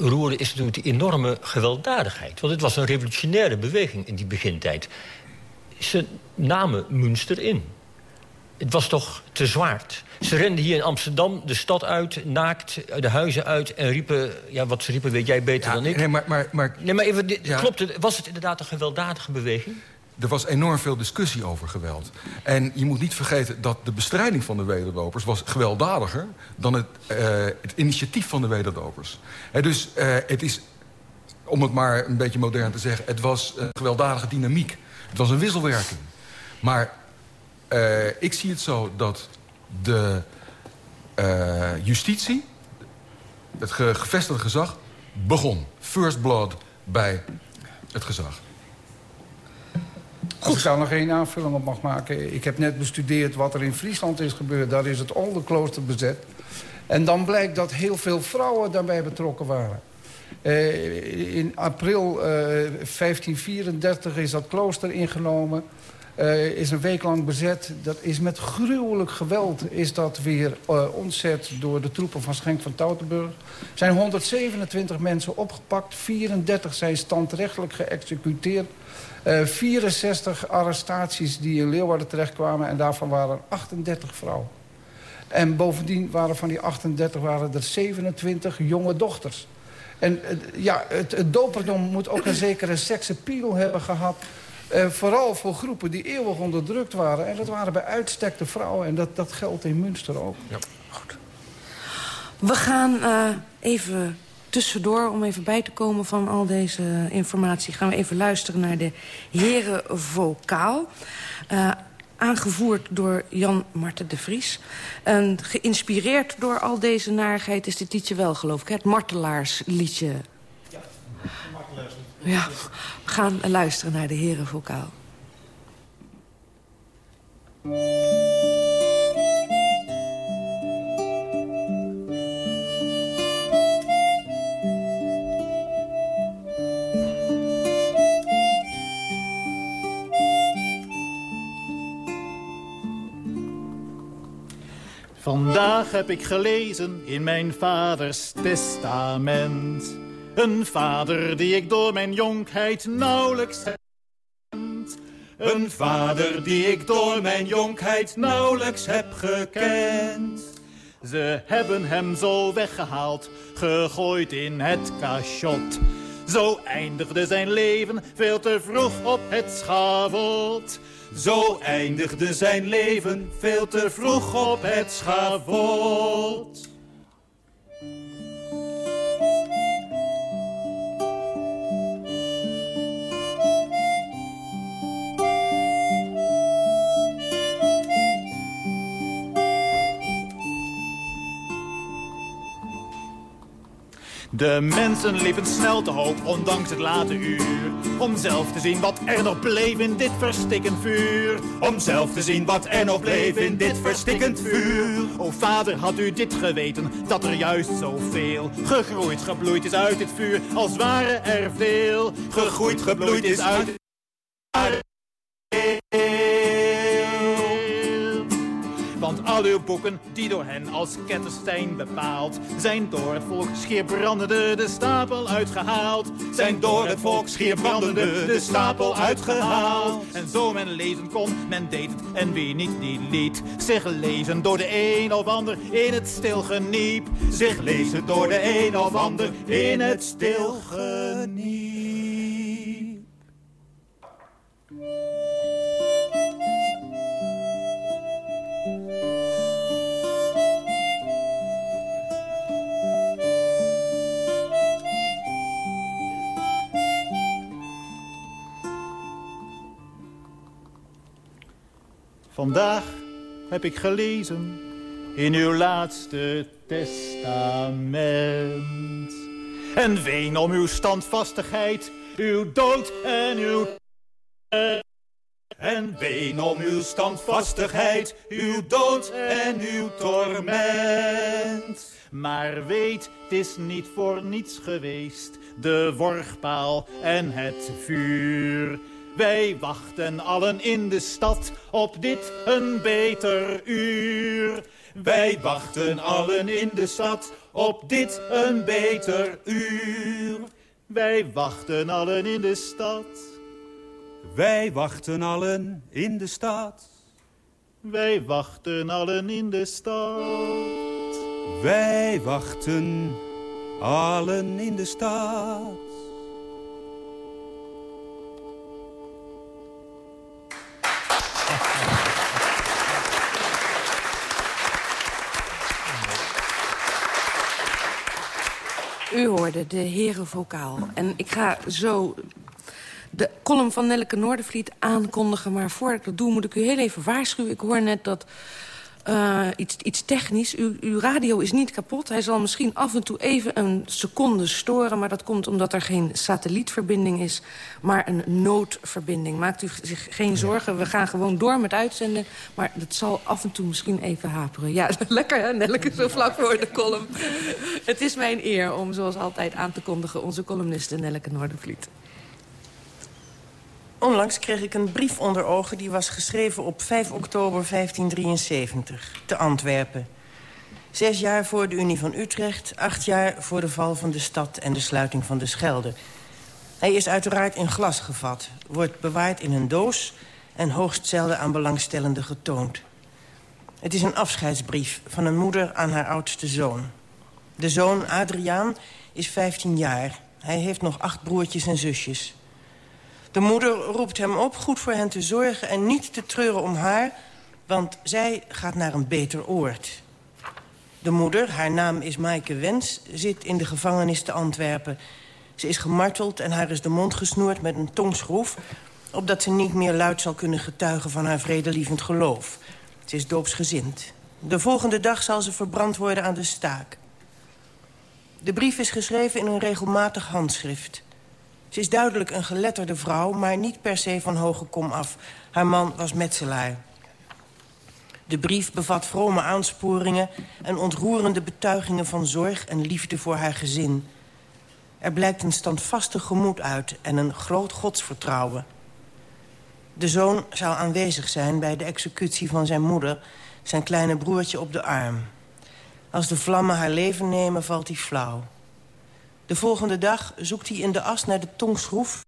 aanroeren... is natuurlijk die enorme gewelddadigheid. Want het was een revolutionaire beweging in die begintijd. Ze namen Münster in. Het was toch te zwaard. Ze renden hier in Amsterdam de stad uit, naakt, de huizen uit... en riepen, ja, wat ze riepen weet jij beter ja, dan ik. Nee, maar, maar, maar, nee, maar even, ja. klopt het, was het inderdaad een gewelddadige beweging? Er was enorm veel discussie over geweld. En je moet niet vergeten dat de bestrijding van de wederdopers... was gewelddadiger dan het, uh, het initiatief van de wederdopers. He, dus uh, het is, om het maar een beetje modern te zeggen... het was een gewelddadige dynamiek. Het was een wisselwerking. Maar uh, ik zie het zo dat de justitie, het ge gevestigde gezag, begon. First blood bij het gezag. Als ik daar nog één aanvulling op mag maken. Ik heb net bestudeerd wat er in Friesland is gebeurd. Daar is het Oldenklooster bezet. En dan blijkt dat heel veel vrouwen daarbij betrokken waren. Uh, in april uh, 1534 is dat klooster ingenomen. Uh, is een week lang bezet. Dat is met gruwelijk geweld is dat weer ontzet door de troepen van Schenk van Tautenburg. Zijn 127 mensen opgepakt. 34 zijn standrechtelijk geëxecuteerd. Uh, 64 arrestaties die in Leeuwarden terechtkwamen. En daarvan waren 38 vrouwen. En bovendien waren van die 38 waren er 27 jonge dochters. En ja, het, doperdom moet ook een zekere seksappeal hebben gehad... Uh, vooral voor groepen die eeuwig onderdrukt waren. En dat waren bij uitstek de vrouwen. En dat, dat geldt in Münster ook. Ja. Goed. We gaan even tussendoor, om even bij te komen van al deze informatie... gaan we even luisteren naar de heren vocaal. Uh, aangevoerd door Jan Marten de Vries. En geïnspireerd door al deze narigheid is dit liedje wel, geloof ik. Het martelaarsliedje. Ja, martelaarsliedje. Ja, we gaan luisteren naar de herenvokaal. Vandaag heb ik gelezen in mijn vaders testament een vader die ik door mijn jonkheid nauwelijks heb. Een vader die ik door mijn jonkheid nauwelijks heb gekend. Ze hebben hem zo weggehaald, gegooid in het cachot. Zo eindigde zijn leven veel te vroeg op het schavot. Zo eindigde zijn leven veel te vroeg op het schavot. De mensen liepen snel te hoop, ondanks het late uur. Om zelf te zien wat er nog bleef in dit verstikkend vuur. Om zelf te zien wat er nog bleef in dit verstikkend vuur. O vader, had u dit geweten, dat er juist zoveel gegroeid, gebloeid is uit dit vuur. Als ware er veel gegroeid, gebloeid is uit dit Want al uw boeken, die door hen als ketters zijn bepaald, zijn door het volk schier brandende de stapel uitgehaald. Zijn door het volk schier brandende de stapel uitgehaald. En zo men lezen kon, men deed het, en wie niet, die liet zich lezen door de een of ander in het stil geniep. Zich lezen door de een of ander in het stil Vandaag heb ik gelezen in uw laatste testament. En ween om uw standvastigheid uw dood en uw... En ween om uw standvastigheid, uw dood en uw torment. Maar weet, het is niet voor niets geweest, de worgpaal en het vuur. Wij wachten allen in de stad op dit een beter uur. Wij wachten allen in de stad op dit een beter uur. Wij wachten allen in de stad. Wij wachten allen in de stad. Wij wachten allen in de stad. Wij wachten allen in de stad. U hoorde de herenvokaal. En ik ga zo de column van Nelleke Noordervliet aankondigen. Maar voordat ik dat doe, moet ik u heel even waarschuwen. Ik hoor net dat uh, iets, iets technisch. U, uw radio is niet kapot. Hij zal misschien af en toe even een seconde storen... maar dat komt omdat er geen satellietverbinding is, maar een noodverbinding. Maakt u zich geen zorgen, we gaan gewoon door met uitzenden... maar dat zal af en toe misschien even haperen. Ja, lekker hè, Nelleke, zo vlak voor de column. Het is mijn eer om zoals altijd aan te kondigen... onze columniste Nelleke Noordervliet. Onlangs kreeg ik een brief onder ogen die was geschreven op 5 oktober 1573, te Antwerpen. Zes jaar voor de Unie van Utrecht, acht jaar voor de val van de stad en de sluiting van de Schelde. Hij is uiteraard in glas gevat, wordt bewaard in een doos en hoogst zelden aan belangstellenden getoond. Het is een afscheidsbrief van een moeder aan haar oudste zoon. De zoon, Adriaan, is 15 jaar. Hij heeft nog acht broertjes en zusjes. De moeder roept hem op goed voor hen te zorgen en niet te treuren om haar... want zij gaat naar een beter oord. De moeder, haar naam is Maaike Wens, zit in de gevangenis te Antwerpen. Ze is gemarteld en haar is de mond gesnoerd met een tongschroef... opdat ze niet meer luid zal kunnen getuigen van haar vredelievend geloof. Ze is doopsgezind. De volgende dag zal ze verbrand worden aan de staak. De brief is geschreven in een regelmatig handschrift... Ze is duidelijk een geletterde vrouw, maar niet per se van hoge kom af. Haar man was metselaar. De brief bevat vrome aansporingen en ontroerende betuigingen van zorg en liefde voor haar gezin. Er blijkt een standvastig gemoed uit en een groot godsvertrouwen. De zoon zou aanwezig zijn bij de executie van zijn moeder... zijn kleine broertje op de arm. Als de vlammen haar leven nemen, valt hij flauw. De volgende dag zoekt hij in de as naar de tongschroef...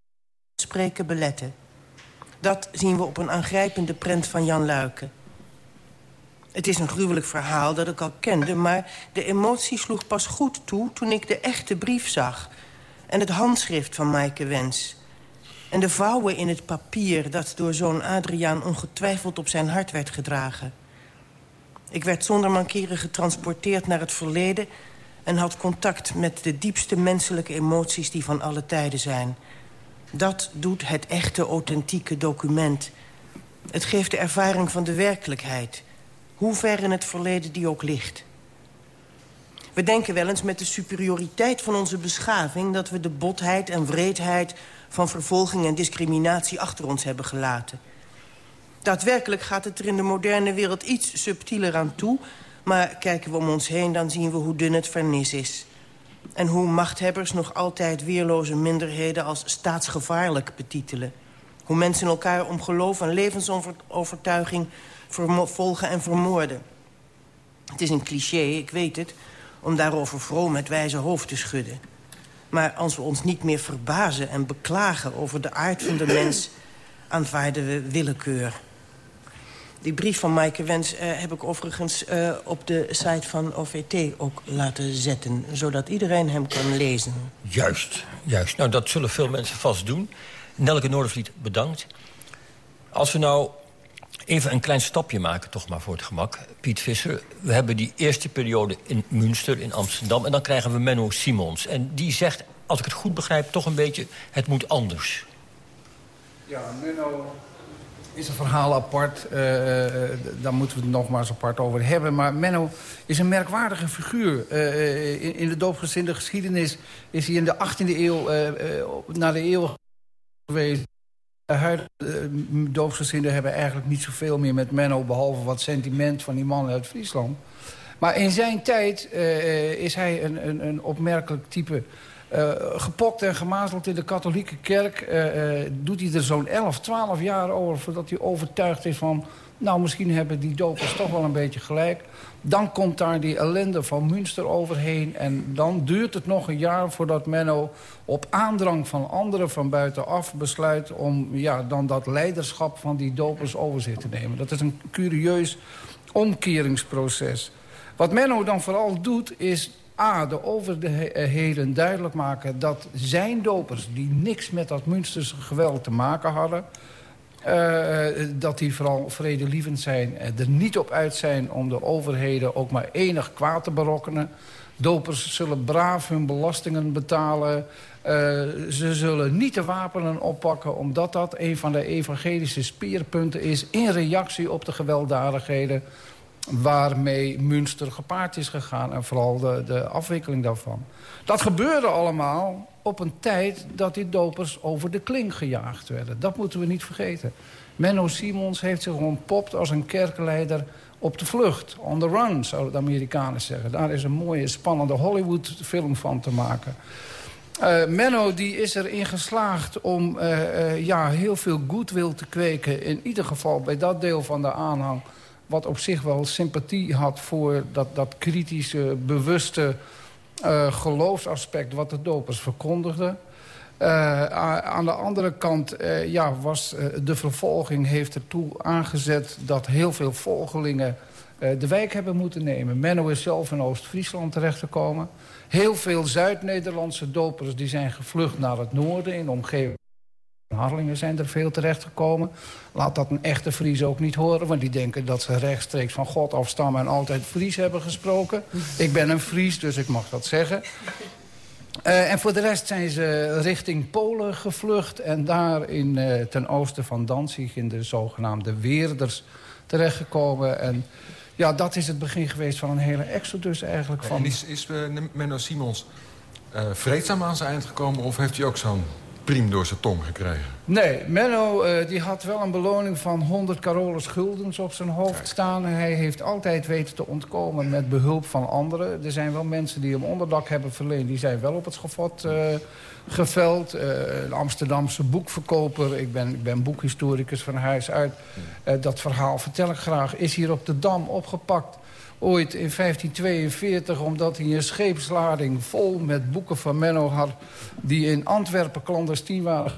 spreken beletten. Dat zien we op een aangrijpende prent van Jan Luiken. Het is een gruwelijk verhaal dat ik al kende... maar de emotie sloeg pas goed toe toen ik de echte brief zag... en het handschrift van Maaike Wens... en de vouwen in het papier dat door zoon Adriaan... ongetwijfeld op zijn hart werd gedragen. Ik werd zonder mankeren getransporteerd naar het verleden en had contact met de diepste menselijke emoties die van alle tijden zijn. Dat doet het echte, authentieke document. Het geeft de ervaring van de werkelijkheid. Hoe ver in het verleden die ook ligt. We denken wel eens met de superioriteit van onze beschaving... dat we de botheid en wreedheid van vervolging en discriminatie achter ons hebben gelaten. Daadwerkelijk gaat het er in de moderne wereld iets subtieler aan toe... Maar kijken we om ons heen, dan zien we hoe dun het vernis is. En hoe machthebbers nog altijd weerloze minderheden als staatsgevaarlijk betitelen. Hoe mensen elkaar om geloof en levensovertuiging vervolgen en vermoorden. Het is een cliché, ik weet het, om daarover vroom met wijze hoofd te schudden. Maar als we ons niet meer verbazen en beklagen over de aard van de mens... aanvaarden we willekeur. Die brief van Maaike Wens uh, heb ik overigens uh, op de site van OVT ook laten zetten. Zodat iedereen hem kan lezen. Juist, juist. Nou, dat zullen veel mensen vast doen. Nelke Noordervliet, bedankt. Als we nou even een klein stapje maken, toch maar voor het gemak. Piet Visser, we hebben die eerste periode in Münster, in Amsterdam... en dan krijgen we Menno Simons. En die zegt, als ik het goed begrijp, toch een beetje... het moet anders. Ja, Menno is een verhaal apart. Uh, daar moeten we het nog maar eens apart over hebben. Maar Menno is een merkwaardige figuur. Uh, in, in, de doopgezinde geschiedenis is hij in de 18e eeuw naar de eeuw geweest. De huidige doopsgezinden hebben eigenlijk niet zoveel meer met Menno... behalve wat sentiment van die man uit Friesland. Maar in zijn tijd is hij een, een, een opmerkelijk type... Uh, gepokt en gemazeld in de katholieke kerk. Uh, uh, doet hij er zo'n 11, 12 jaar over voordat hij overtuigd is van... nou, misschien hebben die dopers toch wel een beetje gelijk. Dan komt daar die ellende van Münster overheen. En dan duurt het nog een jaar voordat Menno op aandrang van anderen van buitenaf besluit... om ja, dan dat leiderschap van die dopers over zich te nemen. Dat is een curieus omkeringsproces. Wat Menno dan vooral doet is A, de overheden duidelijk maken dat zijn dopers... die niks met dat Münsterse geweld te maken hadden... Uh, dat die vooral vredelievend zijn, er niet op uit zijn... om de overheden ook maar enig kwaad te berokkenen. Dopers zullen braaf hun belastingen betalen. Ze zullen niet de wapenen oppakken... omdat dat een van de evangelische speerpunten is... in reactie op de gewelddadigheden waarmee Münster gepaard is gegaan... en vooral de, de afwikkeling daarvan. Dat gebeurde allemaal op een tijd dat die dopers over de kling gejaagd werden. Dat moeten we niet vergeten. Menno Simons heeft zich ontpopt als een kerkleider op de vlucht. On the run, zouden de Amerikanen zeggen. Daar is een mooie, spannende Hollywood-film van te maken. Uh, Menno die is erin geslaagd om uh, uh, ja, heel veel goodwill te kweken... in ieder geval bij dat deel van de aanhang wat op zich wel sympathie had voor dat, dat kritische, bewuste uh, geloofsaspect... wat de dopers verkondigden. Uh, aan de andere kant uh, ja, was de vervolging heeft ertoe aangezet... dat heel veel volgelingen de wijk hebben moeten nemen. Menno is zelf in Oost-Friesland terechtgekomen. Heel veel Zuid-Nederlandse dopers die zijn gevlucht naar het noorden... in omgeving Harlingen zijn er veel terechtgekomen. Laat dat een echte Fries ook niet horen. Want die denken dat ze rechtstreeks van God afstammen... en altijd Fries hebben gesproken. Ik ben een Fries, dus ik mag dat zeggen. Uh, en voor de rest zijn ze richting Polen gevlucht... en daar in, uh, ten oosten van Danzig in de zogenaamde Weerders terechtgekomen. En ja, dat is het begin geweest van een hele exodus eigenlijk. Van... En is, is uh, Menno Simons vreedzaam aan zijn eind gekomen... of heeft hij ook zo'n priem door zijn tong gekregen? Nee, Menno uh, die had wel een beloning van 100 Carolus guldens op zijn hoofd staan. En hij heeft altijd weten te ontkomen met behulp van anderen. Er zijn wel mensen die hem onderdak hebben verleend. Die zijn wel op het schafot uh, geveld. Uh, een Amsterdamse boekverkoper. Ik ben, ik ben boekhistoricus van huis uit. dat verhaal vertel ik graag. Is hier op de Dam opgepakt ooit in 1542... omdat hij een scheepslading vol met boeken van Menno had... die in Antwerpen clandestien waren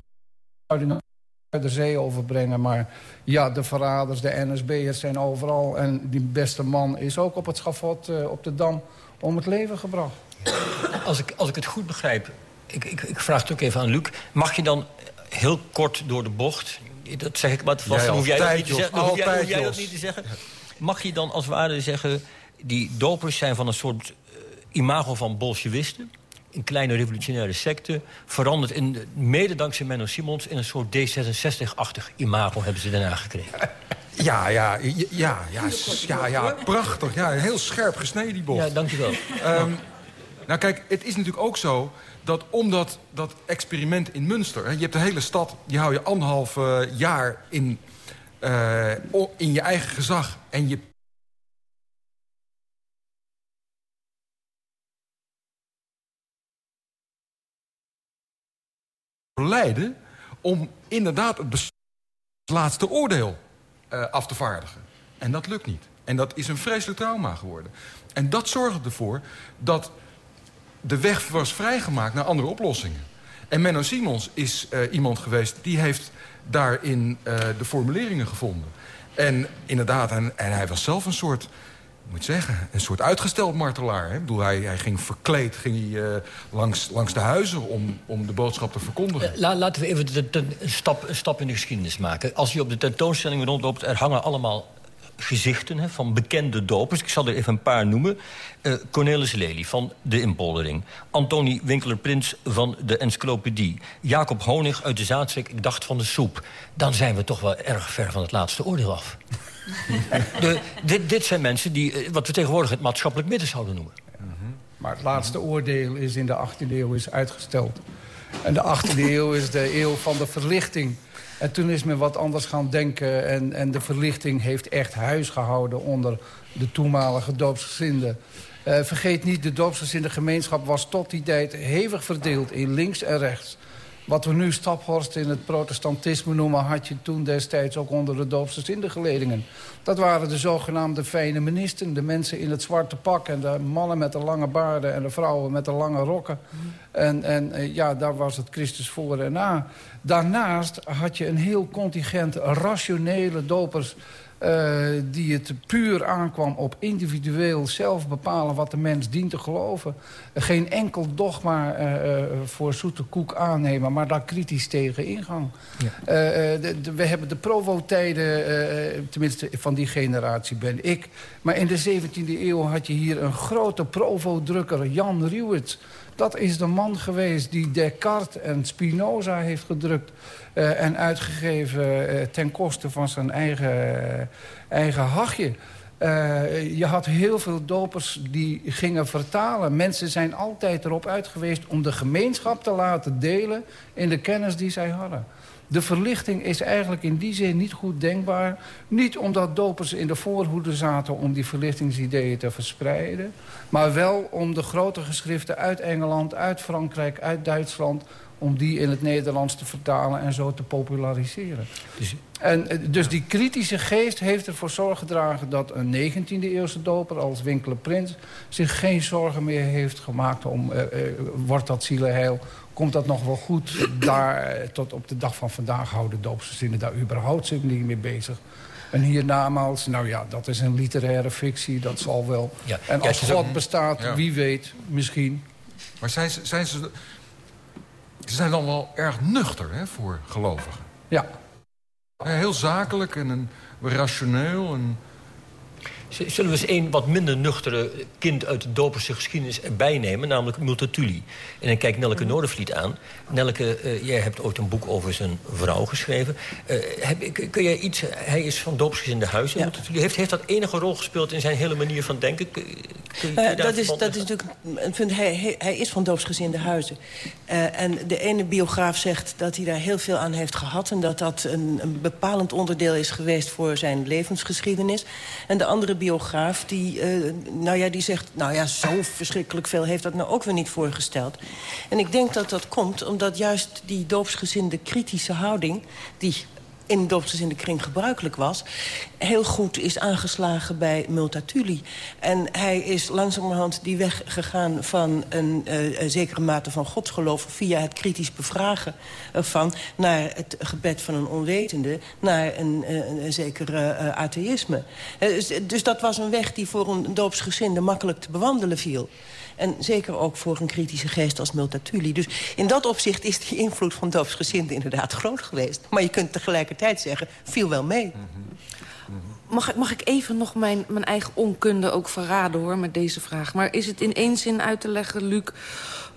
de zee overbrengen. Maar ja, de verraders, de NSB'ers zijn overal. En die beste man is ook op het schafot uh, op de Dam om het leven gebracht. Als ik, als ik het goed begrijp, ik, ik, ik vraag het ook even aan Luc... mag je dan heel kort door de bocht... dat zeg ik maar vast, hoef jij, dat niet te zeggen, hoef jij, hoef jij dat niet te zeggen... Mag je dan als ware zeggen... die dopers zijn van een soort uh, imago van bolsjewisten... een kleine revolutionaire secte... veranderd in, mede dankzij Menno Simons... in een soort D66-achtig imago hebben ze daarna gekregen. Ja, ja, ja, ja, ja, ja, prachtig. Ja, heel scherp gesneden, die bocht. Ja, dankjewel. Um, nou kijk, het is natuurlijk ook zo dat omdat dat experiment in Münster... Hè, je hebt de hele stad, die hou je anderhalf uh, jaar in, uh, in je eigen gezag... en je leiden om inderdaad het laatste oordeel uh, af te vaardigen. En dat lukt niet. En dat is een vreselijk trauma geworden. En dat zorgde ervoor dat de weg was vrijgemaakt naar andere oplossingen. En Menno Simons is uh, iemand geweest die heeft daarin uh, de formuleringen gevonden. En inderdaad, en, hij was zelf een soort moet zeggen, een soort uitgesteld martelaar. Hè? Ik bedoel, hij, ging verkleed ging hij, uh, langs, langs de huizen om, om de boodschap te verkondigen. La, laten we even een, stap, stap in de geschiedenis maken. Als je op de tentoonstelling rondloopt, er hangen allemaal gezichten hè, van bekende dopers. Ik zal er even een paar noemen. Uh, Cornelis Lely van de Inpoldering. Antonie Winkeler-Prins van de Encyclopedie. Jacob Honig uit de Zaadstreek, ik dacht van de soep. Dan zijn we toch wel erg ver van het laatste oordeel af. de, dit, dit, zijn mensen die, eh, wat we tegenwoordig het maatschappelijk midden zouden noemen. Maar het laatste oordeel is in de 18e eeuw is uitgesteld. En de 18e eeuw is de eeuw van de verlichting. En toen is men wat anders gaan denken. En, en de verlichting heeft echt huis gehouden onder de toenmalige doopsgezinden. Uh, vergeet niet, de doopsgezinde gemeenschap was tot die tijd hevig verdeeld in links en rechts. Wat we nu Staphorst in het protestantisme noemen... had je toen destijds ook onder de doopsgezinde geledingen. Dat waren de zogenaamde fijne ministeren. De mensen in het zwarte pak en de mannen met de lange baarden... en de vrouwen met de lange rokken. En, en eh, ja, daar was het Christus voor en na. Daarnaast had je een heel contingent rationele dopers... Uh, die het puur aankwam op individueel zelf bepalen wat de mens dient te geloven. geen enkel dogma uh, uh, voor zoete koek aannemen, maar daar kritisch tegen ingang. Ja. De, de, we hebben de provo-tijden, tenminste van die generatie ben ik. Maar in de 17e eeuw had je hier een grote provo-drukker, Jan Ruwet. Dat is de man geweest die Descartes en Spinoza heeft gedrukt... Uh, en uitgegeven uh, ten koste van zijn eigen, uh, eigen hachje. je had heel veel dopers die gingen vertalen. Mensen zijn altijd erop uit geweest om de gemeenschap te laten delen... in de kennis die zij hadden. De verlichting is eigenlijk in die zin niet goed denkbaar. Niet omdat dopers in de voorhoede zaten om die verlichtingsideeën te verspreiden... maar wel om de grote geschriften uit Engeland, uit Frankrijk, uit Duitsland om die in het Nederlands te vertalen en zo te populariseren. Dus, en, eh, dus die kritische geest heeft ervoor zorg gedragen... dat een 19e-eeuwse doper als Winkele Prins... zich geen zorgen meer heeft gemaakt om... Uh, uh, wordt dat zielenheil, komt dat nog wel goed? Daar, tot op de dag van vandaag houden doopsgezinnen daar überhaupt zich niet mee bezig. En hiernamaals, nou ja, dat is een literaire fictie, dat zal wel. Ja. En als God bestaat, wie weet, misschien. Maar zijn ze, zijn ze ze zijn dan wel erg nuchter hè, voor gelovigen. Ja. Heel zakelijk en een, rationeel en Zullen we eens een wat minder nuchtere kind uit de doperse geschiedenis erbij nemen... namelijk Multatuli. En dan kijkt Nelke mhm. Noordervliet aan. Nelke, uh, jij hebt ooit een boek over zijn vrouw geschreven. Uh, heb, kun jij iets... Hij is van doopsgezinde huizen. Ja. Multatuli. Heeft, heeft dat enige rol gespeeld in zijn hele manier van denken? Uh, dat, is, dat is natuurlijk... Hij, hij is van doopsgezinde huizen. en de ene biograaf zegt dat hij daar heel veel aan heeft gehad... en dat dat een, een bepalend onderdeel is geweest voor zijn levensgeschiedenis. En de andere biograaf die, uh, nou ja, die zegt... nou ja, zo verschrikkelijk veel heeft dat nou ook weer niet voorgesteld. En ik denk dat dat komt omdat juist die doopsgezinde kritische houding... die in de kring gebruikelijk was... heel goed is aangeslagen bij Multatuli. En hij is langzamerhand die weg gegaan van een, een zekere mate van godsgeloof... via het kritisch bevragen ervan... naar het gebed van een onwetende... naar een, uh, een zekere uh, atheïsme. Dus, dus, dat was een weg die voor een doopsgezinde makkelijk te bewandelen viel. En zeker ook voor een kritische geest als Multatuli. Dus in dat opzicht is die invloed van doopsgezinden inderdaad groot geweest. Maar je kunt tegelijkertijd zeggen, viel wel mee. Mag ik, mag ik even nog mijn, mijn eigen onkunde ook verraden hoor met deze vraag. Maar is het in één zin uit te leggen, Luc...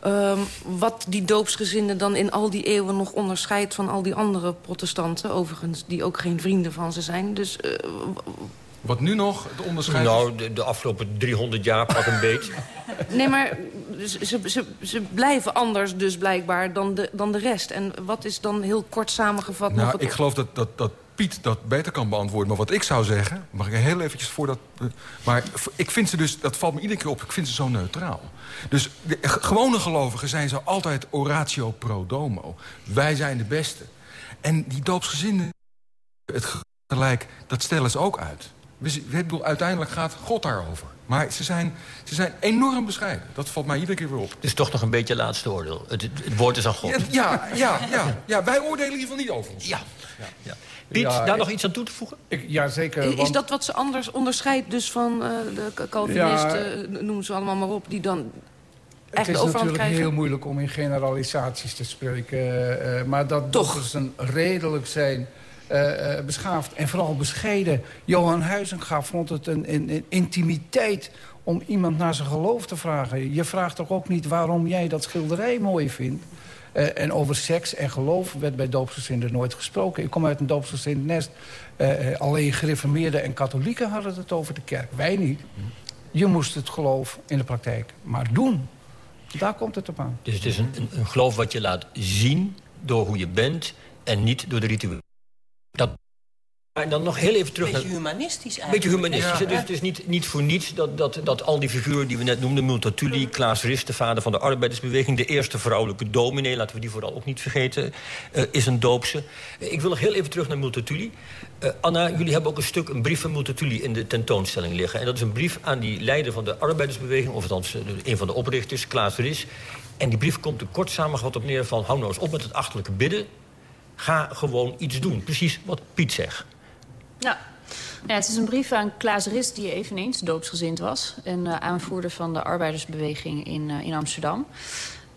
Um, wat die doopsgezinden dan in al die eeuwen nog onderscheidt... van al die andere protestanten, overigens, die ook geen vrienden van ze zijn. Dus uh, wat nu nog het onderscheid Nou, de, de afgelopen 300 jaar pak een beetje. Nee, maar ze, ze, ze blijven anders dus blijkbaar dan de, dan de rest. En wat is dan heel kort samengevat nou, nog het... ik geloof dat, dat, dat Piet dat beter kan beantwoorden. Maar wat ik zou zeggen, mag ik heel eventjes voor dat... Maar ik vind ze dus, dat valt me iedere keer op, ik vind ze zo neutraal. Dus de gewone gelovigen zijn zo altijd oratio pro domo. Wij zijn de beste. En die doopsgezinden, het gelijk, dat stellen ze ook uit. Bedoel, uiteindelijk gaat God daarover. Maar ze zijn, ze zijn enorm bescheiden. Dat valt mij iedere keer weer op. Het is toch nog een beetje laatste oordeel. Het, het, woord is aan God. Ja, ja, ja, ja, wij oordelen in ieder geval niet over ons. Ja. ja. Piet, daar nog iets aan toe te voegen? Ik, ja, zeker. Is, dat wat ze anders onderscheidt dus van uh, de Calvinisten, uh, noem ze allemaal maar op, die dan het is natuurlijk heel moeilijk om in generalisaties te spreken. Uh, maar dat toch een redelijk zijn uh, beschaafd en vooral bescheiden. Johan Huizinga vond het een, een, intimiteit om iemand naar zijn geloof te vragen. Je vraagt toch ook niet waarom jij dat schilderij mooi vindt? Uh, en over seks en geloof werd bij doopsgezinden nooit gesproken. Ik kom uit een doopsgezind nest. Alleen gereformeerden en katholieken hadden het over de kerk. Wij niet. Je moest het geloof in de praktijk maar doen. Daar komt het op aan. Dus het is een, een, een geloof wat je laat zien door hoe je bent... en niet door de rituelen. Dat dan nog heel even terug Beetje naar... humanistisch eigenlijk. Beetje humanistisch. Ja. Dus het is niet, niet voor niets dat, dat, dat al die figuren die we net noemden... Multatuli, Klaas Rist, de vader van de arbeidersbeweging... de eerste vrouwelijke dominee, laten we die vooral ook niet vergeten... Uh, is een doopse. Ik wil nog heel even terug naar Multatuli. Uh, Anna, jullie hebben ook een stuk, een brief van Multatuli... in de tentoonstelling liggen. En dat is een brief aan die leider van de arbeidersbeweging... of althans een van de oprichters, Klaas Rist. En die brief komt er kort samengevat op neer van... hou nou eens op met het achterlijke bidden. Ga gewoon iets doen. Precies wat Piet zegt. Ja. ja, het is een brief aan Klaas Rist, die eveneens doopsgezind was. En uh, aanvoerder van de arbeidersbeweging in, uh, in Amsterdam.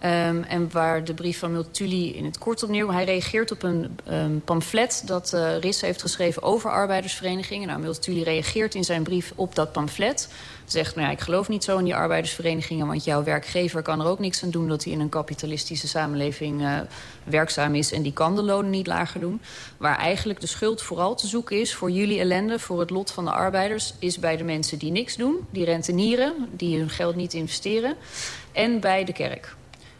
Um, en waar de brief van Multuli in het kort op neer... Hij reageert op een um, pamflet dat uh, Ris heeft geschreven over arbeidersverenigingen. Nou, Multuli reageert in zijn brief op dat pamflet. Zegt, nou ja, ik geloof niet zo in die arbeidersverenigingen... want jouw werkgever kan er ook niks aan doen... dat hij in een kapitalistische samenleving uh, werkzaam is... en die kan de lonen niet lager doen. Waar eigenlijk de schuld vooral te zoeken is voor jullie ellende... voor het lot van de arbeiders... is bij de mensen die niks doen, die rentenieren... die hun geld niet investeren... en bij de kerk.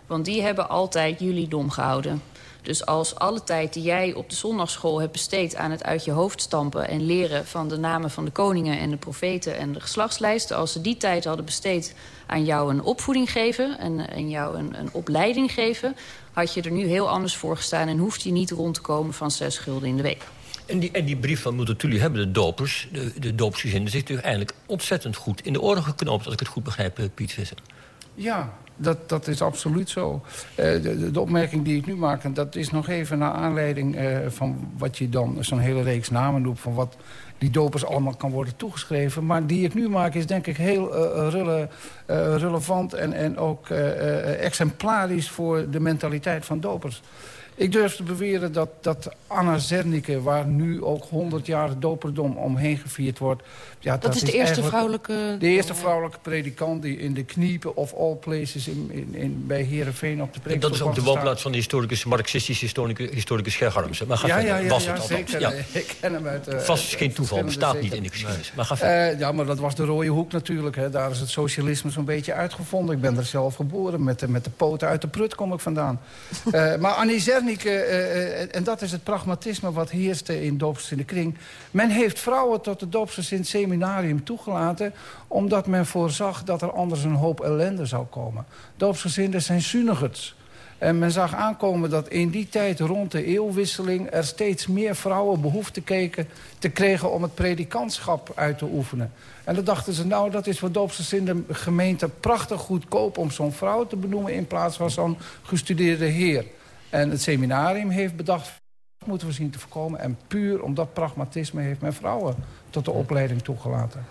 Want die hebben altijd jullie dom gehouden. Dus als alle tijd die jij op de zondagschool hebt besteed... aan het uit je hoofd stampen en leren van de namen van de koningen... en de profeten en de geslachtslijsten... als ze die tijd hadden besteed aan jou een opvoeding geven... en, en jou een, een opleiding geven... had je er nu heel anders voor gestaan... en hoeft je niet rond te komen van zes schulden in de week. En die, en die brief van Multatuli hebben de dopers, de, de doopsgezinden... zich natuurlijk eigenlijk ontzettend goed in de oren geknoopt... als ik het goed begrijp, Piet Visser. Ja, dat, dat is absoluut zo. Uh, de, opmerking die ik nu maak, en dat is nog even naar aanleiding uh, van wat je dan zo'n hele reeks namen noemt... van wat die dopers allemaal kan worden toegeschreven. Maar die ik nu maak is denk ik heel uh, rele, relevant en, en ook exemplarisch voor de mentaliteit van dopers. Ik durf te beweren dat, dat Anna Zernike, waar nu ook 100 jaar doperdom omheen gevierd wordt... Ja, dat, dat is de eerste vrouwelijke... De eerste vrouwelijke predikant die in de kniepen of all places in, in, in, bij Heerenveen op de preek. Dat is ook de woonplaats van de historicus, marxistische historicus, historicus Gerharmse. Maar ga ja, verder. ja, ja, was ja, het zeker. Ja. Ik ken hem uit... Uh, Vast is geen toeval, bestaat niet in de geschiedenis. Maar ga verder. Uh, ja, maar dat was de rode hoek natuurlijk. Hè. Daar is het socialisme zo'n beetje uitgevonden. Ik ben er zelf geboren. Met de, met de poten uit de prut kom ik vandaan. uh, maar Annie Zernike... en dat is het pragmatisme wat heerste in doopsters in de kring. Men heeft vrouwen tot de doopsters in het seminarium toegelaten... omdat men voorzag dat er anders een hoop ellende zou komen. Doopsgezinden zijn zunigers. En men zag aankomen dat in die tijd rond de eeuwwisseling... er steeds meer vrouwen behoefte keken, te kregen om het predikantschap uit te oefenen. En dan dachten ze, nou, dat is voor doopsgezinde gemeente prachtig goedkoop... om zo'n vrouw te benoemen in plaats van zo'n gestudeerde heer. En het seminarium heeft bedacht, dat moeten we zien te voorkomen. En puur om dat pragmatisme heeft men vrouwen tot de opleiding toegelaten.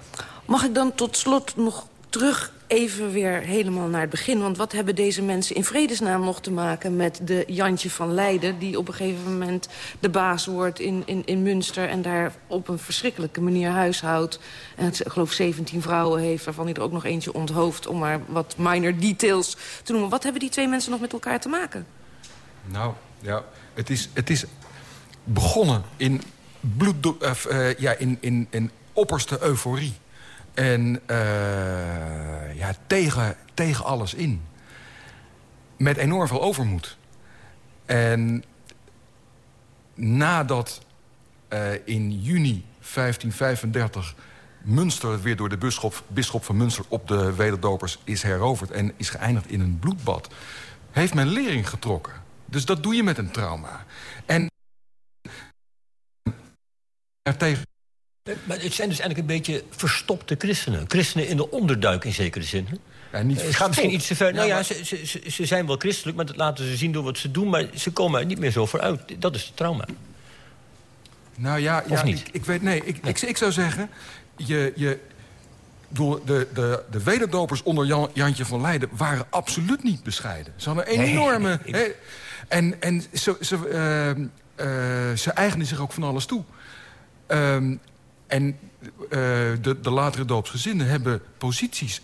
Mag ik dan tot slot nog terug even weer helemaal naar het begin? Want wat hebben deze mensen in vredesnaam nog te maken met de Jantje van Leiden... die op een gegeven moment de baas wordt in, in, in Münster... en daar op een verschrikkelijke manier huishoudt. En het, ik geloof 17 vrouwen heeft, waarvan hij er ook nog eentje onthoofd... om maar wat minor details te noemen. Wat hebben die twee mensen nog met elkaar te maken? Nou, ja, het is, het is begonnen in, bloed, uh, uh, ja, in, in, opperste euforie. En uh, ja, tegen, tegen alles in. Met enorm veel overmoed. En nadat in juni 1535 Münster weer door de bisschop, bisschop van Münster op de wederdopers is heroverd... en is geëindigd in een bloedbad, heeft men lering getrokken. Dus dat doe je met een trauma. En tegen... Maar het zijn dus eigenlijk een beetje verstopte christenen. Christenen in de onderduik in zekere zin. Ja, niet het gaat misschien iets te ver. Nou ja, ze, ze, ze, zijn wel christelijk, maar dat laten ze zien door wat ze doen... maar ze komen er niet meer zo voor uit. Dat is het trauma. Nou ja, ja niet? Ik, ik weet, nee, ik, nee. Ik, ik zou zeggen... Je, je, de, de, de wederdopers onder Jan, Jantje van Leiden waren absoluut niet bescheiden. Ze hadden een enorme... Nee, en, en ze, ze, uh, ze eigenen zich ook van alles toe. Ehm, en de, de latere doopsgezinnen hebben posities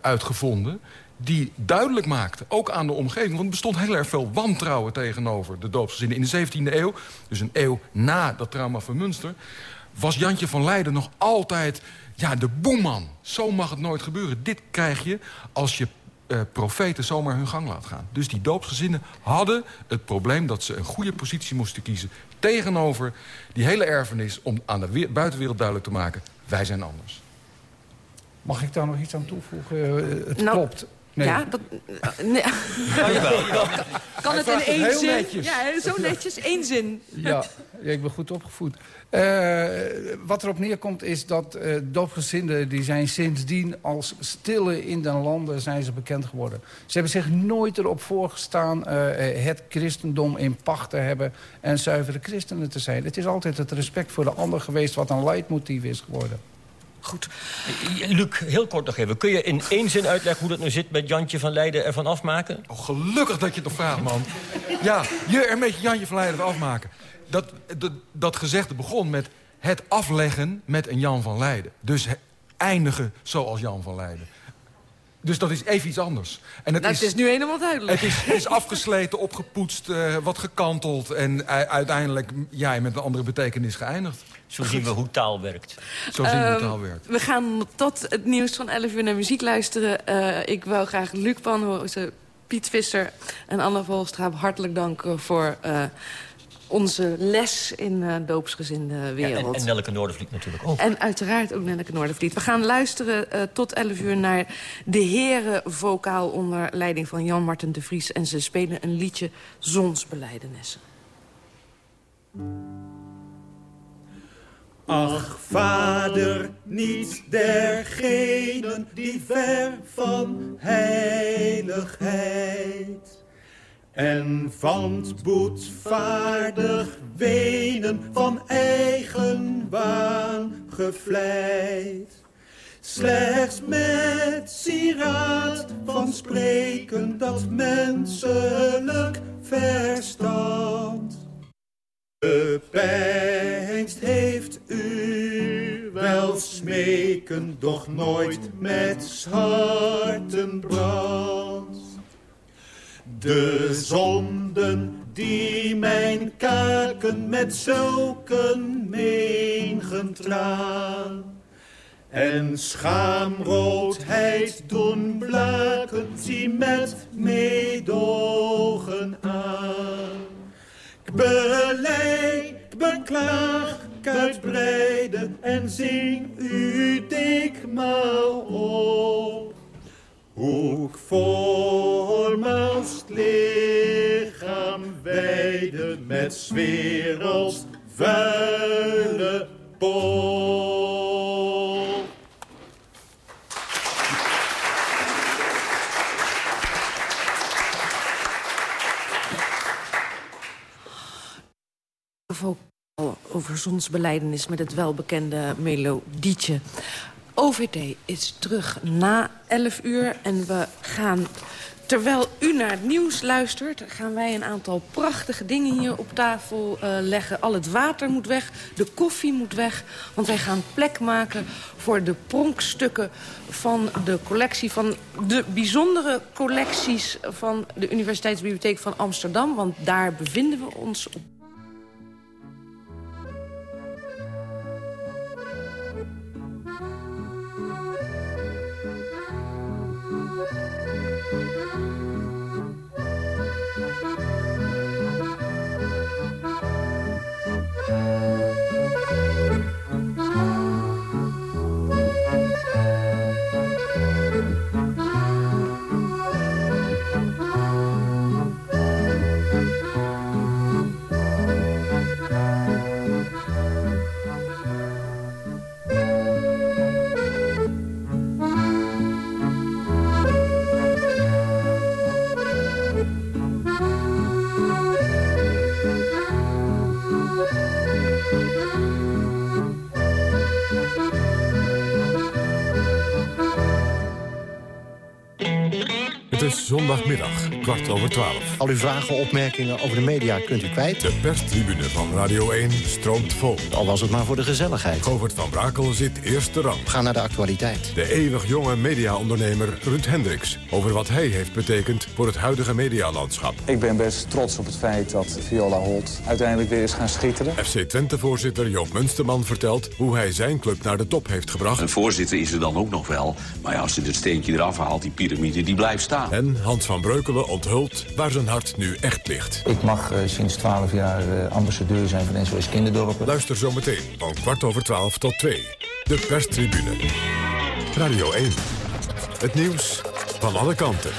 uitgevonden die duidelijk maakte, ook aan de omgeving... want er bestond heel erg veel wantrouwen tegenover de doopsgezinnen. In de 17e eeuw, dus een eeuw na dat trauma van Münster... was Jantje van Leiden nog altijd ja, de boeman. Zo mag het nooit gebeuren. Dit krijg je als je uh, profeten zomaar hun gang laat gaan. Dus die doopsgezinnen hadden het probleem dat ze een goede positie moesten kiezen... tegenover die hele erfenis om aan de buitenwereld duidelijk te maken... wij zijn anders. Mag ik daar nog iets aan toevoegen? Eh, het nou, klopt. Nee. Ja, dat... Nee. Kan het in één zin? Netjes. Ja, zo netjes, één zin. Ja, ja, ik ben goed opgevoed. Uh, wat erop neerkomt is dat uh, doopgezinden... die zijn sindsdien als stille in den landen zijn ze bekend geworden. Ze hebben zich nooit erop voorgestaan uh, het christendom in pacht te hebben... en zuivere christenen te zijn. Het is altijd het respect voor de ander geweest... wat een leidmotief is geworden. Goed. Luc, heel kort nog even. Kun je in één zin uitleggen hoe dat nu zit met Jantje van Leiden ervan afmaken? Oh, gelukkig dat je het nog vraagt, man. ja, je er met Jantje van Leiden ervan afmaken. Dat, dat, dat gezegde begon met het afleggen met een Jan van Leiden. Dus eindigen zoals Jan van Leiden. Dus dat is even iets anders. En het, nou, is, het is nu helemaal duidelijk. Het is, is afgesleten, opgepoetst, uh, wat gekanteld... en uiteindelijk ja, met een andere betekenis geëindigd. Zo zien we hoe taal werkt. Zo zien we hoe ehm, taal werkt. We gaan tot het nieuws van 11 uur naar muziek luisteren. Uh, ik wil graag Luc Panhoze, Piet Visser en Anne Volstraap hartelijk danken voor... Onze les in uh, doopsgezinde wereld. Ja, en, en Nelleke Noordervliet natuurlijk ook. En uiteraard ook Nelleke Noordervliet. We gaan luisteren uh, tot 11 uur naar de herenvokaal... onder leiding van Jan-Marten de Vries. En ze spelen een liedje Zonsbeleidenissen. Ach, vader, niet dergenen die ver van heiligheid en van boetvaardig wenen van eigen waan gevleid. Slechts met sieraad van spreken dat menselijk verstand Gepijnst heeft u wel smeken, doch nooit met hartenbrand. De zonden die mijn kaken met zulken megen traan en schaamroodheid doen blaken, zie met meedogen aan. Ik belei, ik beklaag, ik uitbreide en zing u dikmaal op. Hoe ik voormaals lichaam wijde met sfeer vuile bol. over zonsbeleidenis met het welbekende melodietje. OVT is terug na 11 uur en we gaan... Terwijl u naar het nieuws luistert, gaan wij een aantal prachtige dingen hier op tafel uh, leggen. Al het water moet weg, de koffie moet weg. Want wij gaan plek maken voor de pronkstukken van de collectie... van de bijzondere collecties van de Universiteitsbibliotheek van Amsterdam. Want daar bevinden we ons op zondagmiddag, kwart over twaalf. Al uw vragen, opmerkingen over de media kunt u kwijt. De perstribune van Radio 1 stroomt vol. Al was het maar voor de gezelligheid. Govert van Brakel zit eerste rang. Ga naar de actualiteit. De eeuwig jonge mediaondernemer Ruud Hendricks... over wat hij heeft betekend voor het huidige medialandschap. Ik ben best trots op het feit dat Viola Holt uiteindelijk weer is gaan schitteren. FC Twente-voorzitter Joop Munsterman vertelt hoe hij zijn club naar de top heeft gebracht. Een voorzitter is er dan ook nog wel. Maar ja, als je het steentje eraf haalt, die piramide, die blijft staan. En Hans van Breukelen onthult waar zijn hart nu echt ligt. Ik mag uh, sinds 12 jaar uh, ambassadeur zijn van SOS Kinderdorpen. Luister zometeen van kwart over 12 tot 2. De perstribune. Radio 1. Het nieuws van alle kanten.